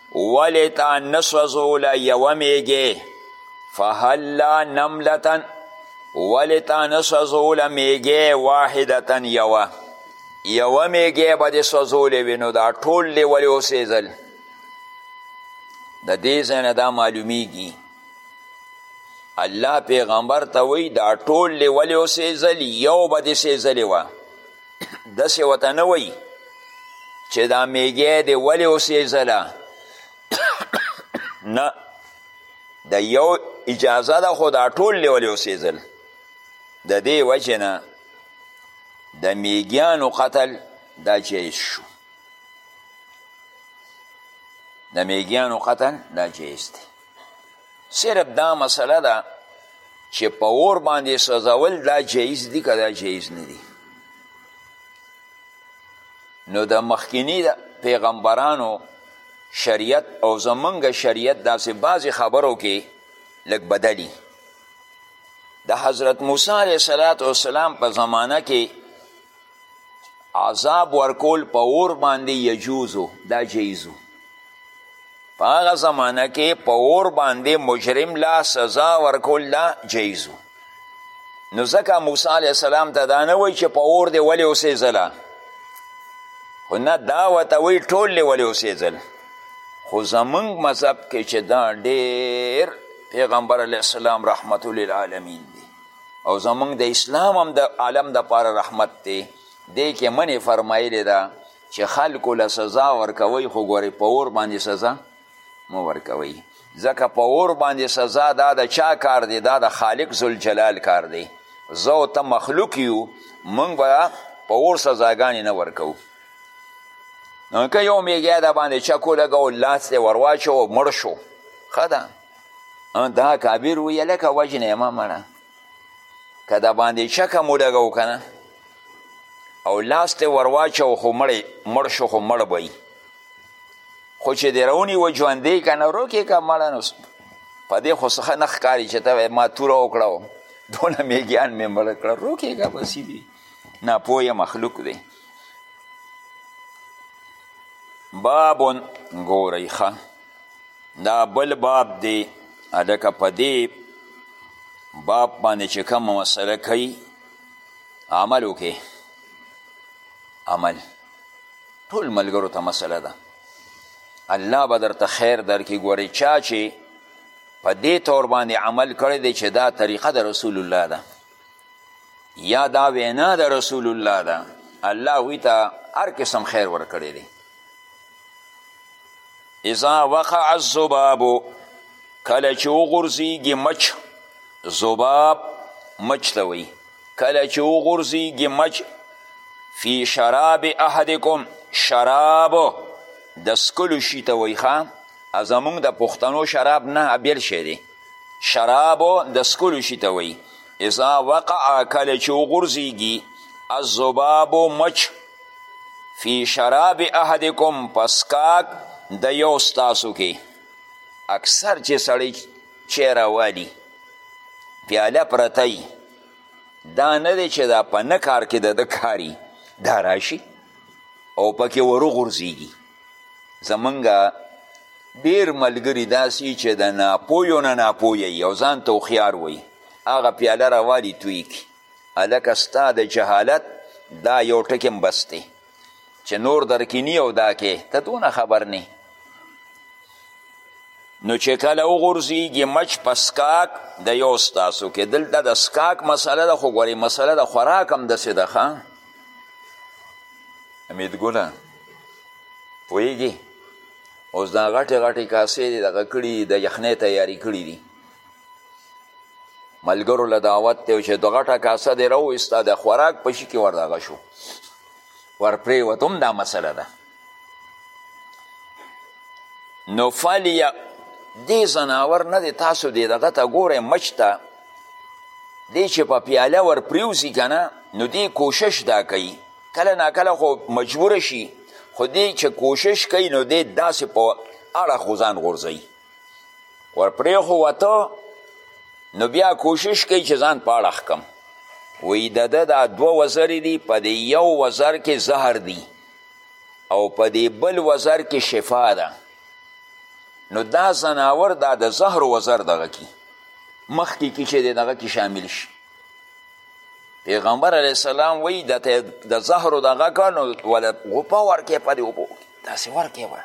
ولی تا نسوزوله یوه میږی فهلا نملتا ولی تا نسوزوله میږی واحدتا یوه یوه میږی به دې سوزولې وي نو دا ټول دې ولې وسېزل د دې ځای نه دا معلومیږي الله پیغمبر ته وایي دا ټول دې ولې وسېزل یو به دې سېزلې وه داسې ورته نه وایي چې دا میږی دی ولې وسېځله نه د یو اجازه ده خو دا ټول دی ولې وسېځل د دې وجې نه د میږیانو قتل دا جایز شو د میږیانو قتل دا جایز دی صرف دا مسله ده چې په اور باندې سوځول دا جایز دي که دا جایز نه دي نو د مخکینی د پیغمبرانو شریعت او زمونږ شریعت داسې بعضې خبرو کې لږ بدلی د حضرت موسی علیه السلام په زمانه کې عذاب ورکول په اور باندې یجوزو دا جیزو په هغه زمانه کې په اور باندې مجرم لا سزا ورکول دا جیزو نو ځکه موسی علیه السلام ته دا نه وایي چې په اور دې ولې اوسېځله خو نه دا ورته وایي ټول دې ولې اوسېځل خو زمونږ مذهب کې چې دا ډېر پیغمبر علیه السلام رحمت للعالمین دی او زمونږ د اسلام هم د عالم دپاره رحمت دی دې کې منې فرمایلې ده چې خلکو له سزا ورکوئ خو ګورې په اور باندې سزا مه ورکوئ ځکه په اور باندې سزا دا د چا کار دی دا د خالق ذوالجلال کار دی زه او ته مخلوق یو موږ به په اور سزاګانې نه ورکوو نو که یو میږی د باندې چکو لګو لاس دی ورواچو مړ شو ښه ده دا کابر وی لکه وجنه ما مړه که د باندې چکه مو لګو که نه او لاس ته ورواچو خو مړی مړ شو خو مړ به خو چې دې راونیوه ژوندی که نه روکې که مړه نو په دې خو څخه نه ښکاري چې ته ما توره وکړه دونه میږیان مې مړه کړه روکېږه بسي دي ناپوهه مخلوق دی باب ګورئ ښه دا بل باب دی هلکه په دې باب باندې چې کومه مسله کوي عمل وکړي عمل ټول ملګرو ته مسله ده الله به درته خیر درکړي ګورئ چا چې په دې طور باندې عمل کړی دی چې دا طریقه د رسول الله ده یا دا وینا د رسول الله ده الله هغوی ته هر قسم خیر ورکړی دی اذا وقع الذباب کله چې وغورځېږي مچ ذباب مچ ته وایي کله چې وغورځېږي مچ فی شراب احدکم شراب د سکلو شي ته وایي ښه زمونږ د پښتنو شراب نه بیل شی دی شرابو د سکلو شي ته وایي اذا وقع کله چې وغورځېږي الذباب مچ فی شراب احدکم پسکاک د یو ستاسو کې اکثر چې سړی چای راوالي پیاله پرته دا نه دی چې دا په نه کار کې د ده کاري دا راشي او پکې وروغورځېږي زمونږ ډیر ملګری داسی چې د ناپویو نه ناپوی او ځان ته هوښیار وایي هغه پیاله راوالي توی کړي هلکه ستا د جهالت دا یو ټکی هم بس دی چې نور درکینی او دا کې ته دونه خبر نه نو چې کله وغورځېږي مچ په سکاک د یو ستاسو کې دلته د سکاک مسله ده خو ګورې مسله د خوراک هم داسې ده ښه امیدګله پوهېږي اوس دا غټې غټې کاسې دې دغه کړي د یخنۍ تیاري کړي دي ملګرو له دعوت دی چې د غټه کاسه دې راوویسته د خوراک په شي کې ور دغه شو ور پرېوت هم دا مسله ده نو فلیه دې ځناور نه دی تاسو دې دغه ته ګورئ مچ ته دې چې په پیاله ور پریوځي که نه نو دې کوشش دا کوي کله ناکله خو مجبور شي خو دی چې کوشش کوي نو دی داسې په اړه خو ځان غورځوي ورپرېښو وته نو بیا کوشش کوي چې ځان په اړه ښکم وایي د ده دا دوه وزرې دي په دې یو وزر کې زهر دي او په دې بل وزر کې شفا ده نو دا ځناور دا د زهر وزر دغه کې مخکې کې چې دی دغه کې شامل شي پیغمبر علیه السلام وی د د زهرو دغه که نو وله غوپه ورکې په دې اوبو داسې ورکې وه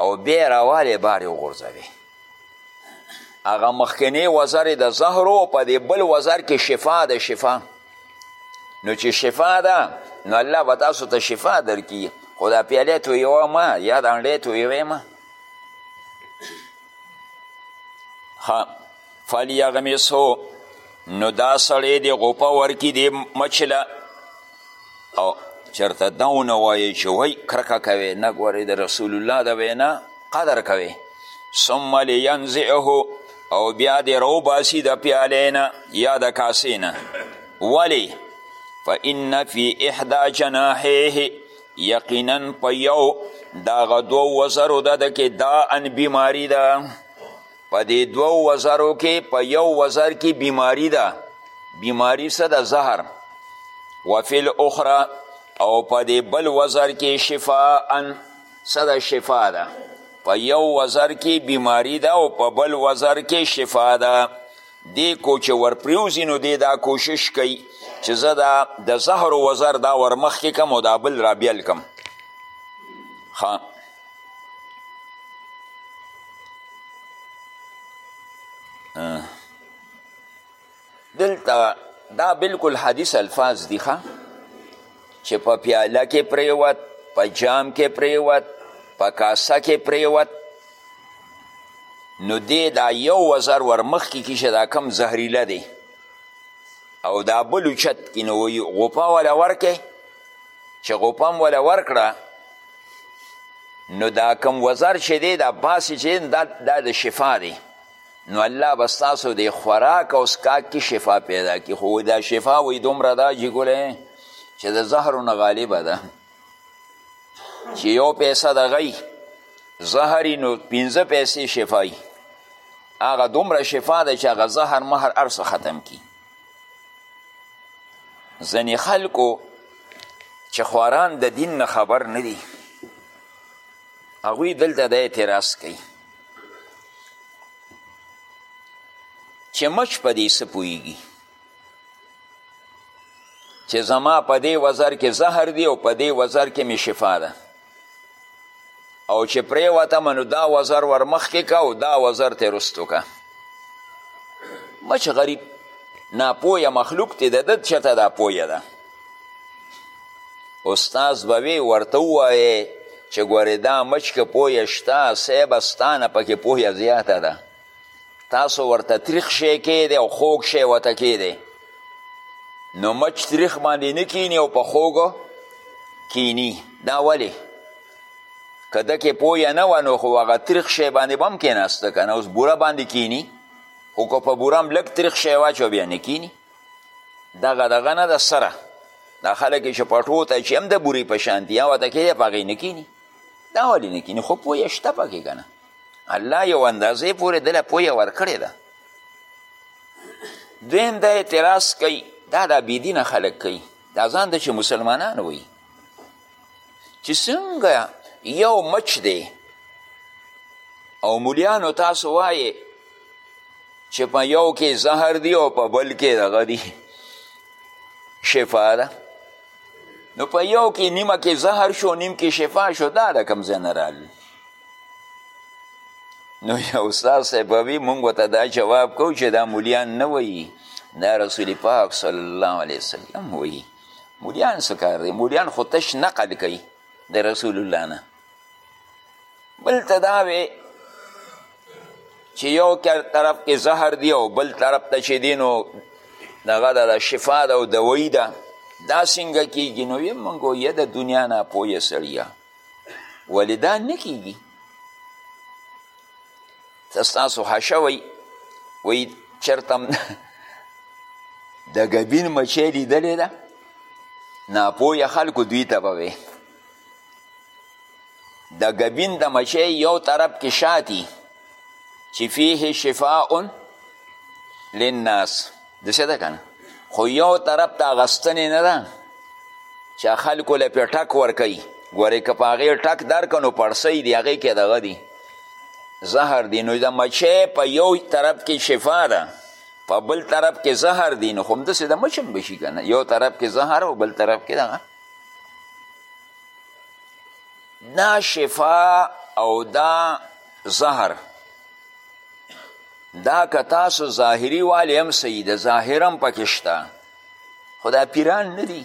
او بیا راوالې بارې وغورځوې هغه مخکنی وزر د زهرو په دې بل وزر کې شفا ده شفا نو چې شفا ده نو الله به تاسو ته شفا درکړي خو دا پیاله تویوه ما یا دا انډی تویوې ما ها فلیغمسو نو دا سړی دی غوپه ورکی دی مچله او چرته دا ونه وایي چې وای کرکه کوي نه ګورې د رسول الله د وینا قدر کوي ثم لینزعه او بیا دې روباسي د پیالې نه یا د کاسې نه ولې فان فی احدا جناحیه یقینا په یو دغه دوو وزرو د ده کې دا ان بیماري ده په دې دوو وزرو کې په یو وزر کې بیماری ده بیماری څه ده زهر وفي الاخرى او په دې بل وزر کې شفاء څه ده شفا ده په یو وزر کې بیماری ده او په بل وزر کې شفا ده دې کو چې ورپریوځي نو دې دا کوشش کوي چې زه دا د زهرو وزر دا ورمخکې کم او دا بل رابیل کم ښه دلته دا بالکل حدیث الفاظ دي ښه چې په پیاله کې پریوت په جام کې پریوت په کاسه کې پریوت نو دې دا یو وزر ورمخکې کې چې دا کم زهریله دی او دا بل اوچت کې نو غوپه وله ورکې چې غوپه هم وله ورکړه نو دا کم وزر چې دی دا باسي چې دا, دا د شفا دی نو الله به ستاسو د خوراک او سکاک کې شفا پیدا کړي خو دا شفا وایي دومره دا جګولی چې د زهرو نه غالبه ده چې یو پیسه د غی زهري نو پنځه پیسې شفایي هغه دومره شفا ده چې هغه زهر مهر هر ختم کی ځنې خلکو چې خواران د دین نه خبر نه دي هغوی دلته د اعتراض کوي چې مچ په دې څه پوهیږي چې زما په دې وزر کې زهر دی او په دې وزر کې مې شفا ده او چې پریوتم نو دا وزر ور مخکې که او دا وزر ته رستو که مچ غریب ناپویه مخلوق دی د ده چته دا پویه ده استاذ به وی ورته ووایې چې ګورې دا مچ که پویه شته صیبه ستا نه پکې پویه زیاته ده تاسو ورته تریخ شی کیدی او خوږ شی ورته کیدی نو مچ تریخ باندې نه کینی او په خوږو کینی دا ولې که ده کې پویه نه وه نو خو هغه تریخ شی باندې به هم کیناسته که نه اوس بوره باندې کینی خو که په بوره هم لږ تریخ شی واچو بیا نه کینی دغه دغه نه ده سره دا خلک چې پټو ته چې هم د بورې په شانتي یا ورته کېدی په هغې نه کیني دا ولې نه کیني خو پوه شته پکې که نه الله یو اندازې پورې دله پویه ورکړې ده دویم دا اعتراض کوي دا دا بېدینه خلک کوي دا ځان ته چې مسلمانان وایي چې څنګه یو مچ دی او مولیانو تاسو وایې چې په یو کې زهر دی او په بل کې دغه دی شفا ده نو په یو کې نیمه کې زهر شو نیم کې شفا شو دا د کوم ځای نه راغلی نو یا استاد صاحب وی مونږ ته دا جواب کو چې دا مولیان نه وایي دا رسول پاک صلی الله علیه وسلم وایي مولیان څه کار دی مولیان خو تش نقل کوي د رسول الله نه بل ته دا وی چې یو طرف کې زهر دی او بل طرف ته چې دی نو دغه د شفا ده او دویی ده دا څنګه کیږي نو یې مونږ یې د دنیا نه پوه سړیه ولی دا نه کیږي ستاسو حشه وی وی چرتم د ګبین مچې لیدلې ده ناپوهه خلکو دوی ته به وی د ګبین د مچې یو طرف کې شاتی چې فیه شفاء للناس داسې ده که نه خو یو طرف ته اغستنې نه ده چې خلکو له پې ټک ورکوي ګورې که په هغې ټک درکړه نو پړسۍ دي هغې کې دغه دي زهر دي نو د مچۍ په یو طرف کې شفا ده په بل طرف کې زهر دي نو خو همداسې د مچم به شي که نه یو طرف کې زهر او بل طرف کې دغه دا شفا او دا زهر دا که تاسو ظاهري والی هم صحیح ده ظاهر هم پکې شته خو دا پیران نه دي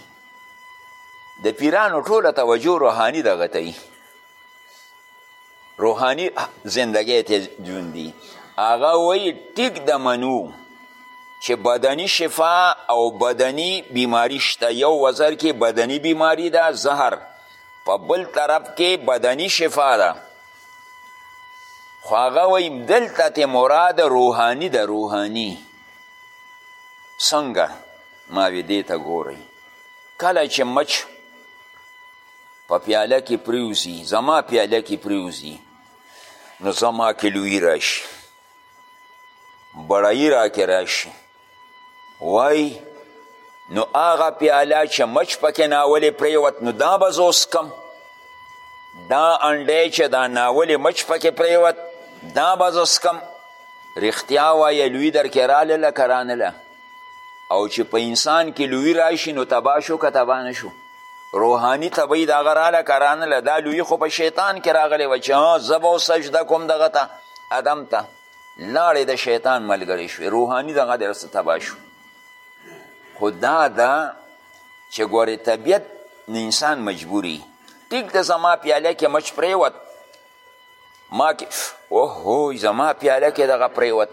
د پیرانو ټوله توجه روحاني دغه ته وي روحاني زندګۍ ته ژوند دي هغه وایي ټیک د منو چې بدني شفا او بدني بیماری شته یو وزر کې بدني بیماری ده زهر په بل طرف کې بدني شفا ده خو هغه وایي دلته ته مراد روحاني ده روحاني څنګه ما وی دې ته ګورئ کله چې مچ په پیاله کې پریوزي زما پیاله کې پریوزي نو زما کې لوی راشي بړایی را کې راشي وای نو هغه پیاله چې مچ پکې ناولې پریوت نو دا به زه وسکم دا انډی چې دا ناولې مچ پکې پریوت دا به زه وسکم رښتیا وایه لوی درکې راله لکه رانله او چې په انسان کې لوی راشي نو تباه شو که تباه نه شو روحانی طبعی دا غراله کرانه له دا لوی خو په شیطان کې راغلی و چې زه به سجده کوم دغه ته ادم ته لاړې د شیطان ملګری شوې روحاني دغه دی ورسه تباه شو خو دا ده چې ګورې طبیعت نه انسان مجبوري ټیک د زما پیاله کې مچ پریوت ما کې اوهو زما پیاله کې دغه پریوت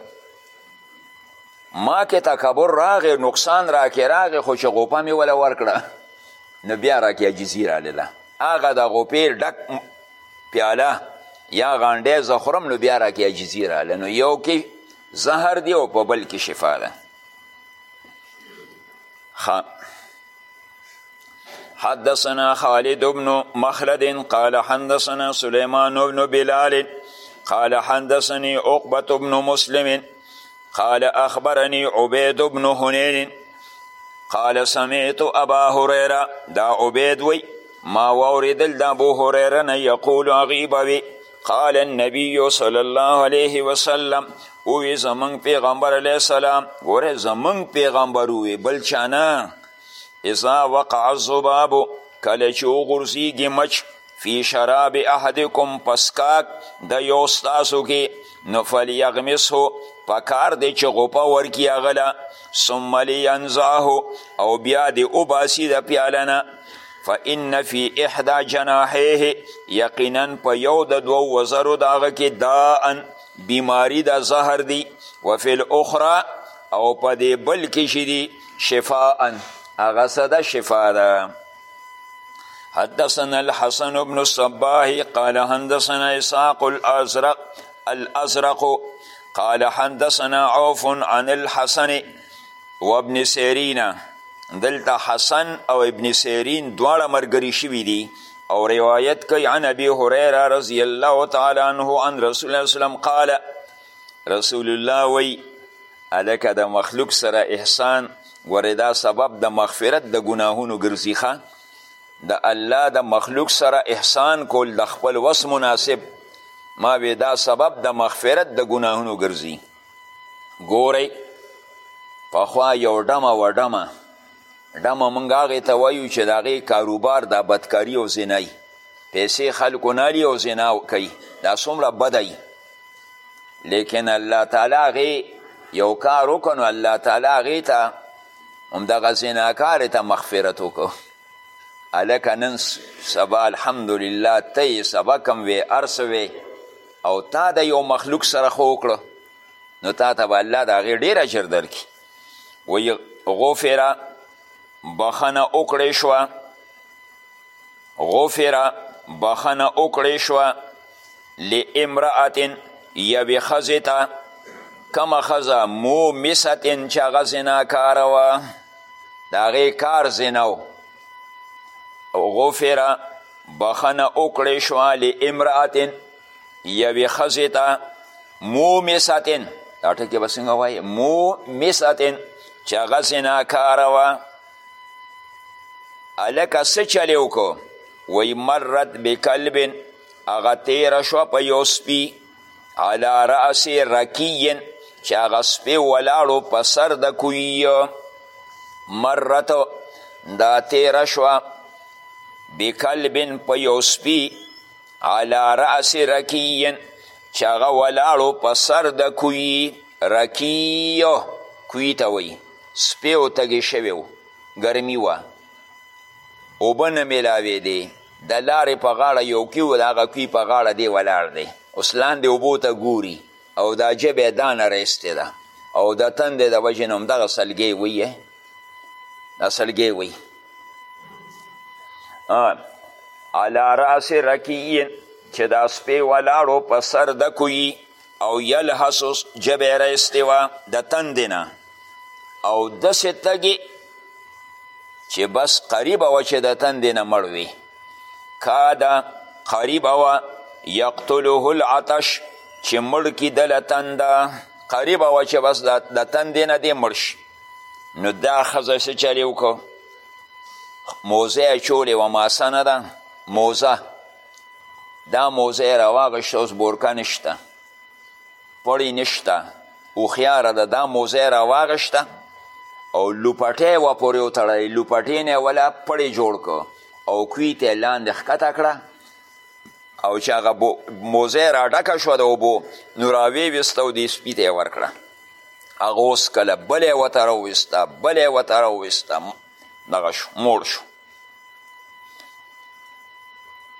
ما کې تکبر راغې نقصان راکې راغې خو چې غوپه مې وله ورکړه نو بیا راکې عجیزي رالله هغه د غوپې ډک پیاله یا غانډی زه خورم نو بیا راکې عاجزي راله نو یو کې زهر دی او په بل کې شفا ده حدثنا خالد بن مخلد قال حدثنا سليمان بن بلال قال حدثني عقبة بن مسلم قال اخبرني عبید بن هنین قال سمعت ابا هریره دا عبید وی ما واوریدل د ابو هریره نه یقول هغوی به وي قال النبی صلی الله علیه وسلم اوی زمونږ پیغمبر علیه السلام ګوره زمونږ پیغمبر وی بل چا نه اذا وقع الذباب کله چې وغورځېږي مچ فی شراب احدکم پسکاک د یو ستاسو کې نو فلیغمسه پکار دی چې غوپه ورکي هغه له ثم لینزعه او بیا دې وباسي د پیاله نه فان فی احدا جناحیه یقینا په یو د دوو وزرو د هغه کې داء بیماری د زهر دی وفي الاخرى او په دې بل کې چې دي شفاء هغه څه ده شفا ده حدثنا الحسن بن الصباح قال حدثنا اسحاق الازرق الازرق قال حدثنا عوف عن الحسن وابن سیرین دلته حسن او ابن سیرین دواړه مرګري شوي دي او روایت کوي عن ابي هريره رضی الله تعالی عنه عن رسول الله وسلم قال رسول الله وی الکه د مخلوق سره احسان ګورې دا سبب د مغفرت د ګناهونو ګرځي ښه د الله د مخلوق سره احسان کول د خپل وس مناسب ما وی دا سبب د مغفرت د ګناهونو ګرځي ګورئ پخوا یو ډمه و ډمه ډمه موږ هغې ته وایو چې د هغې کاروبار دا بدکاري او زنای پیسې خلکو نالي او زنا کوي دا څومره بده لیکن الله تعالی هغې یو کار وکړو نو الله تعالی هغې ته همدغه زناکارې ته مغفرت وکړو هلکه نن سبا الحمدلله ته یې سبق هم وې هر څه وې او تا د یو مخلوق سره ښه وکړو نو تا ته به الله د هغې ډېر اجر درکړي وایي غفره بخنه وکړې شوه غفر بخنه وکړی شوه لامرأتن یوې ښځې ته کومه ښځه مومستن چې هغه زناکاره وه د هغې کار زنا و غفر بخنه وکړی شوه لامرأتن یوې ښځې ته مومستن دا ټکې به څنګه وایې مومستن چې هغه زناکاره وه هلکه څه چل یې وکړو وایي مرت بکلب هغه تیره شوه په یو سپي علی رأس رکی چې هغه سپی ولاړو په سر د کوی مرت دا تیره شوه بکلب په یو سپي علی رأس رکی چې هغه ولاړو په سر د کوی رکیه کوی ته وی سپی او تږی شوی و ګرمی وه اوبه نه میلاویدې د لارې په غاړه یو کوی و د هغه کوی په غاړه دی ولاړ دی اوس لاندې اوبو ته ګوري او دا ژبه دا نریستې ده او د تندې د وجې نه همدغه سلګی وی دا سلګی وی علا راس رکیین چې دا سپی ولاړو په سر د کوی او یلحس جبه یې رایستې وه د تندې نه او داسې تږې چې بس قریبه وه چې د تندې نه مړ وي کاده قریبه وه یقتله العطش چې مړ کي دله تنده قریبه وه چې بس د تندې نه دې مړ شي نو دا ښځه څه چلې وکړو موزه یې چولې وه ماسه نه ده موزه دا موزه یې راواغېسته اوس بورکه نشته پړی نشته هوښیاره ده دا موزه یې راواغېسته او لوپټی یې ورپورې وتړی لوپټې نه یې ولا پړی جوړ کړ او کوی ته یې لاندې ښکته کړه او چې هغه موزه یې راډکه شوه د اوبو نو راویې ویسته او دې سپي ته یې ورکړه هغه اوس کله بله یې ورته راوویسته بله یې ورته راوویسته دغه شو موړ شو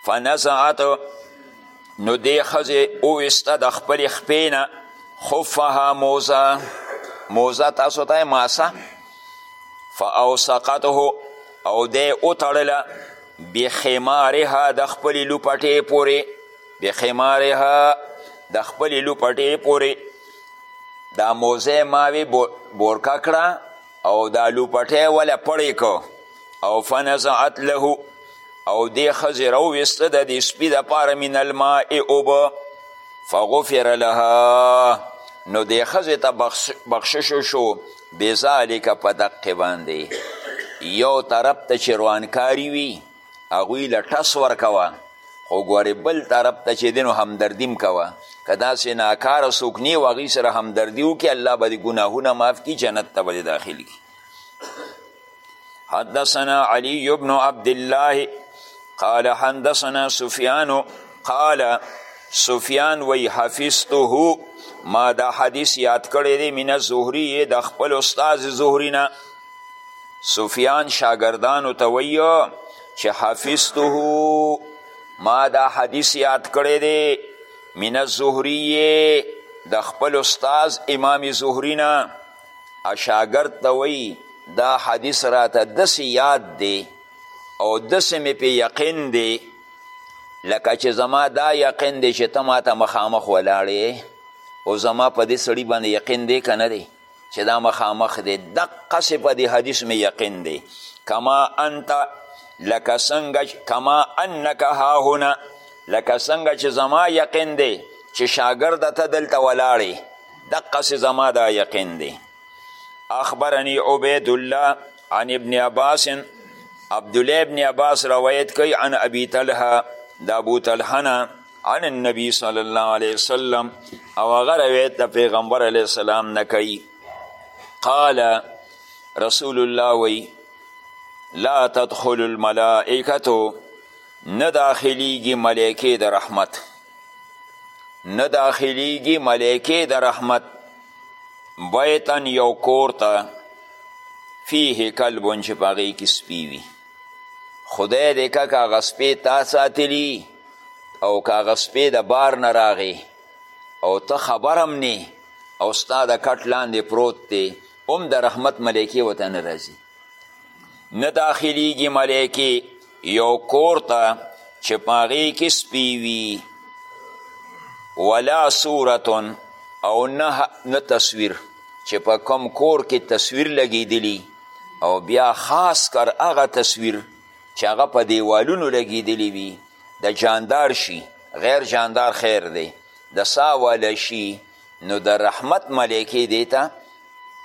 فنزعت نو دې ښځې وویسته د خپلې خپې نه خفها موزه موزه تاسو ته ماسه فاوسقته او دی وتړله بخمارها د خپلې لوپټې پورې بخمارها د خپلې لوپټې پورې دا موزه ماوې بورکه کړه او دا لوپټی وله پړی کو او فنزعت له او دې ښځې راوویسته د دې سپي دپاره من الماء اوبه فغفر لها نو دې ښځې ته بخشش شو بذالک په دقې باندې یو طرف ته چې روانکاري وي هغوی له ټس ورکوه خو ګورې بل طرف ته چې دی نو همدردي هم کوه که داسې ناکاره څوک نه و هغوی سره همدردي وکړي الله به دې ګناهونه معاف کړي جنت ته به دې داخل کړي حدثنا علي بن عبد الله قال حدثنا سفيان قال سفيان وی حفظته ما دا حدیث یاد کړی دی من زهری د خپل استاد زهری نه سفیان شاګردانو ته وایي چې حفظته ما دا حدیث یاد کړی دی من الزهریه د خپل استاذ امام زهری نه شاګرد ته وایي دا حدیث راته داسې یاد دی او داسې مې پې یقین دی لکه چې زما دا یقین دی چې ته ماته مخامخ ولاړې او زما په دې سړي باندې یقین دی که نه دی چې دا مخامخ دی دقسې په دې حدیث مې یقین دی کما انت لکه څنګه کما انک هاهنا لکه څنګه چې زما یقین دی چې شاګرد ته دلته ولاړې دقسې زما دا یقین دی اخبرني عبید الله عن ابن عباس عبدالله ابن عباس روایت کوي عن ابي طلحه د ابو طلحه نه عن النبي صلی الله علیه وسلم او هغه روایت د پیغمبر علیه السلام نه کوي قال رسول الله وی لا تدخل الملائکتو نه داخلیږي ملایکې د رحمت نه داخلیږي ملایکې د رحمت بیتن یو کور ته فیه کلبون چې په هغې کې سپی وي خدای دې که که هغه سپی تا ساتلی او که هغه سپی د بار نه راغی او ته خبر هم نی او ستا د کټ لاندې پروت دی هم د رحمت ملایکې ورته نه راځي نه داخلیږي ملایکې یو کور ته چې په هغې کې سپی وي ولا صورتن او نه نه تصویر چې په کم کور کې تصویر لګیدلی او بیا خاص کر هغه تصویر چې هغه په دیوالونو لګېدلی وي د جاندار شي غیر جاندار خیر دی د سا والا شي نو د رحمت ملایکې دی ته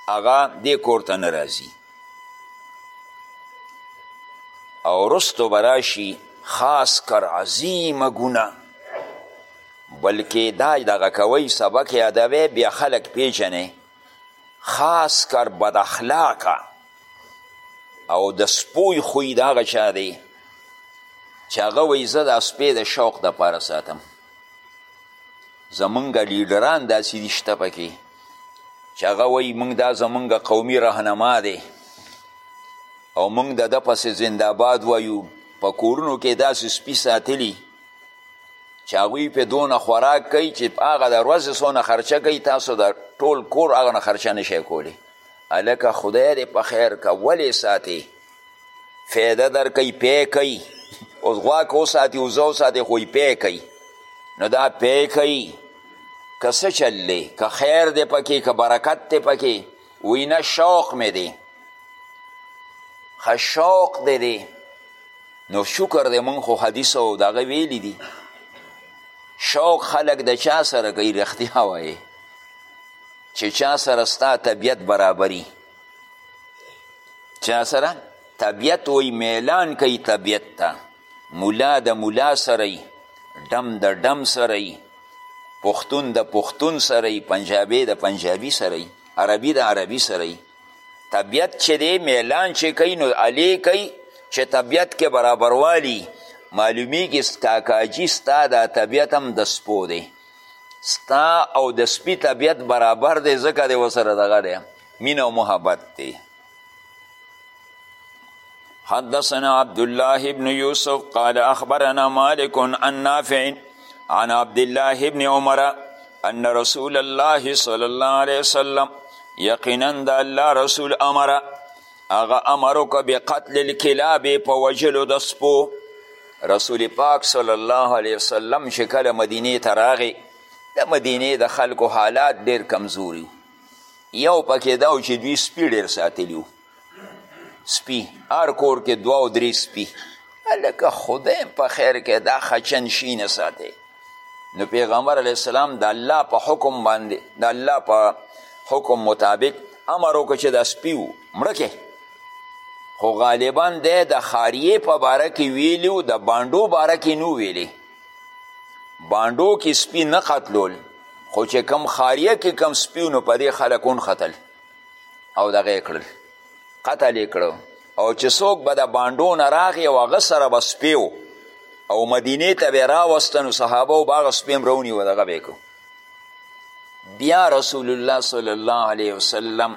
هغه دې کور ته نه راځي او رستو به راشي خاص کر عظیمه ګناه بلکې دا دغه کوي سبق یادوي بیا خلک پیژنې خاص کر بد اخلاقه او د سپوی خوی د هغه چا دی چې هغه وایي زه دا سپی د شوق دپاره ساتم زمونږ لیډران داسې دي شته پکې چې هغه وایي موږ دا زمونږ قومي رهنما دی او موږ د ده پسې زندهباد وایو په کورونو کې داسې سپي ساتلي چې هغوی پې دونه خوراک کوي چې هغه د ورځې څونه خرچه کوي تاسو د ټول کور هغه نه خرچه نشئ کولی هلکه خدای دې په خیر که ولې ساتې فایده در کوي پی کوي اوس غوا که وساتي وزه وساتي خو یې پی کوي نو دا پی کوي که څه چل دی که خیر دی پکې که برکت دی پکې وی نه شوق می دی خشوق دی دی نو شکر دی مونږ خو حدیث او دغه ویلی دی شوق خلق د چا سره کوي رښتیا وایي چې چا سره ستا طبیعت برابري چا سره طبیعت وایي میلان کوي طبیعت ته ملا د ملا سره یي ډم د ډم سره یي پښتون د پښتون سره یي پنجابی د پنجابي سره یي عربي د عربي سره یي طبیعت چې دی میلان چې کوي نو الې کوي چې طبیعت کې برابروالي معلومیږي کاکاجي ستا دا طبیعت هم د سپو دی ستا او د سپي طبیعت برابر دی ځکه دی ورسره دغه دی مینه او محبت دی حدثنا عبد الله بن يوسف قال اخبرنا مالك عن نافع عن عبد الله بن عمر ان رسول الله صلى الله عليه وسلم يقينا د الله رسول امر اغه امرک بقتل الكلاب په وجلو د سپو رسول پاک صلی الله علیه وسلم چې کله مدینه ته راغی د مدینه د خلکو حالات ډیر کمزوري یو پکې دا و چې دوی سپي ډېر ساتلي وو سپي هر کور کې دوه او درې سپي هلکه خدای په خیر کې دا خچن شي نه ساتي نو پیغمبر علیه السلام د الله په حکم باندې د الله په حکم مطابق امر وکړ چې دا سپي و مړه کې خو غالبا دی د خاریې په باره کې ویلي و د بانډو باره کې نو ویلي بانډو کې سپي نه قتلول خو چې کم خاریه کې کم سپیو نو په دې خلک ونختل او دغه یې کړل قتل یې کړو او چې څوک به د بانډو نه راغی او هغه سره به سپی او مدینې ته به یې راوسته نو صحابه او به هغه سپی هم راونیوه دغه به یې بیا رسول الله صلی الله علیه وسلم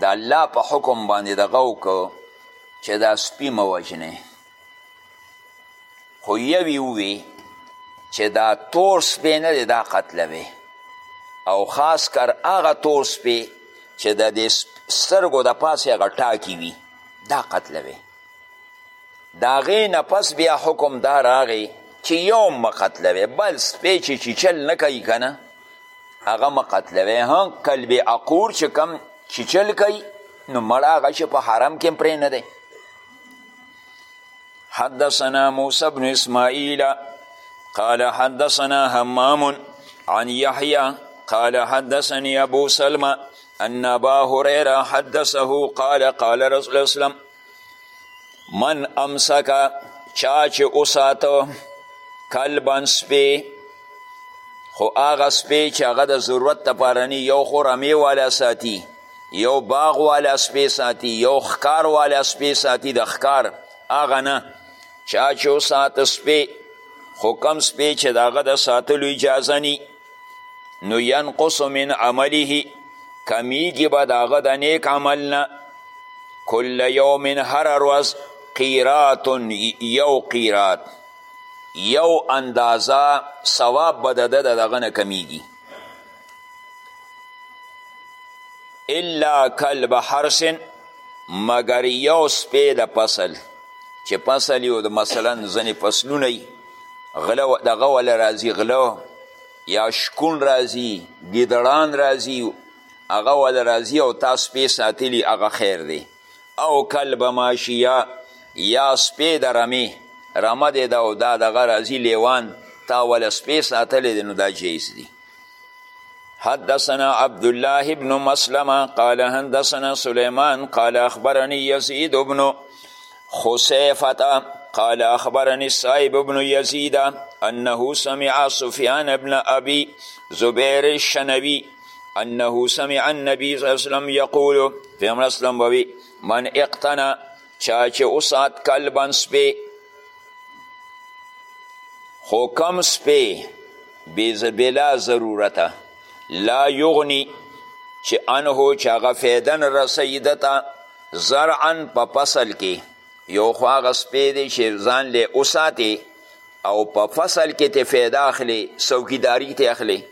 د الله په حکم باندې دغه وکړو چې دا سپی مه وژنئ خو یوی ووی چې دا تور سپی نه دی دا قتلوي او خاص کر هغه تور سپی چې د دې سترګو د پاسې هغه ټاکي وي دا قتلوي د هغې نه پس بیا حکم دا راغی چې یو مه قتلوي بل سپی چې چیچل نه کوي که نه هغه مه قتلوي هم کلب عقور چې کم چیچل کوي نو مړه هغه چې په حرم کې پرې نه دی حدثنا موسى بن اسماعيل قال حدثنا همام عن يحيى قال حدثني ابو سلمة ان ابا هريره حدثه قال قال رسول الله وسلم من امسك چا چې اوساته کلبا سپی خو هغه سپی چې هغه د ضرورت لپاره نه یو خو رمې والا ساتي یو باغ والا سپې ساتي یو ښکار والا سپې ساتي د ښکار هغه نه چا چې وساته سپې خو کم سپې چې د هغه د ساتلو اجازه نی نو ینقص من عمله کمیږي به د هغه د نیک عمل نه کل یوم هر ورځ قیرات یو قیرات یو اندازه ثواب به د ده د دغه نه کمیږي الا کلب حرس مګر یو سپی د فصل چې فصل یو د مثلا ځینې فصلونه غله دغه وله راځي غله یا شکون راځي ګیدړان راځي هغه وله راځي او تا سپی ساتلي هغه خیر دی او کلب ماشیه یا سپی د رمې رمه دی دا او دا دغه راځي لیوان تا وله سپی ساتلی دی نو دا جایز دی حدثنا عبد الله بن مسلمه قال حدثنا سليمان قال اخبرني يزيد بن خسيفة قال اخبرني السائب بن يزيد انه سمع سفيان بن ابي زبير الشنبي انه سمع النبي صلى الله عليه وسلم يقول پیغمبر اسلام بوي من اقتنا چا چې وسات کلبن سپی خو کم سپی بلا ضرورته لا یغنی چې انه چې هغه فیده نه رسوي ده ته زرعا په فصل کې یو خو هغه سپی دی چې ځان لی وساتې او په فصل کې ته فیده اخلي څوکیداري ته اخلي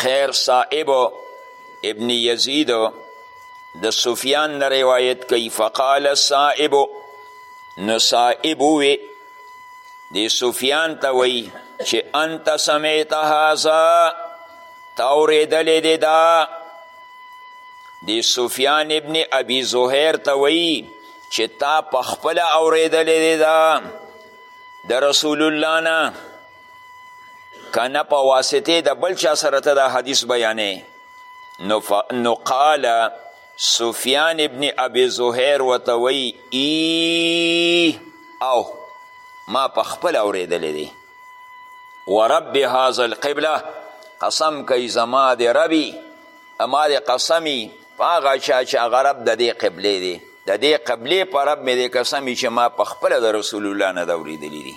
خیر صاحب ابن یزید د سفیان نه روایت کوي فقال صاحب نو صاحب وی دی سفیان ته وی چې انت سمیت هذا تاوریدلې دی دا دی سفیان ابن ابي زهیر ته وی چې تا په خپله اوریدلې دی دا د رسول الله نه که نه په واسطه د بل چا سره ته دا حدیث بیانې نو قال سفیان ابن ابي زهیر ورته وایي ای او ما په خپله اورېدلی دی ورب هذا القبله قسم کوي زما د ربي ما د قسمي په هغه چا چې هغه رب د دې قبلې دی د دې قبلې په رب مې د قسمي چې ما په خپله د رسول الله نه ده اورېدلی دی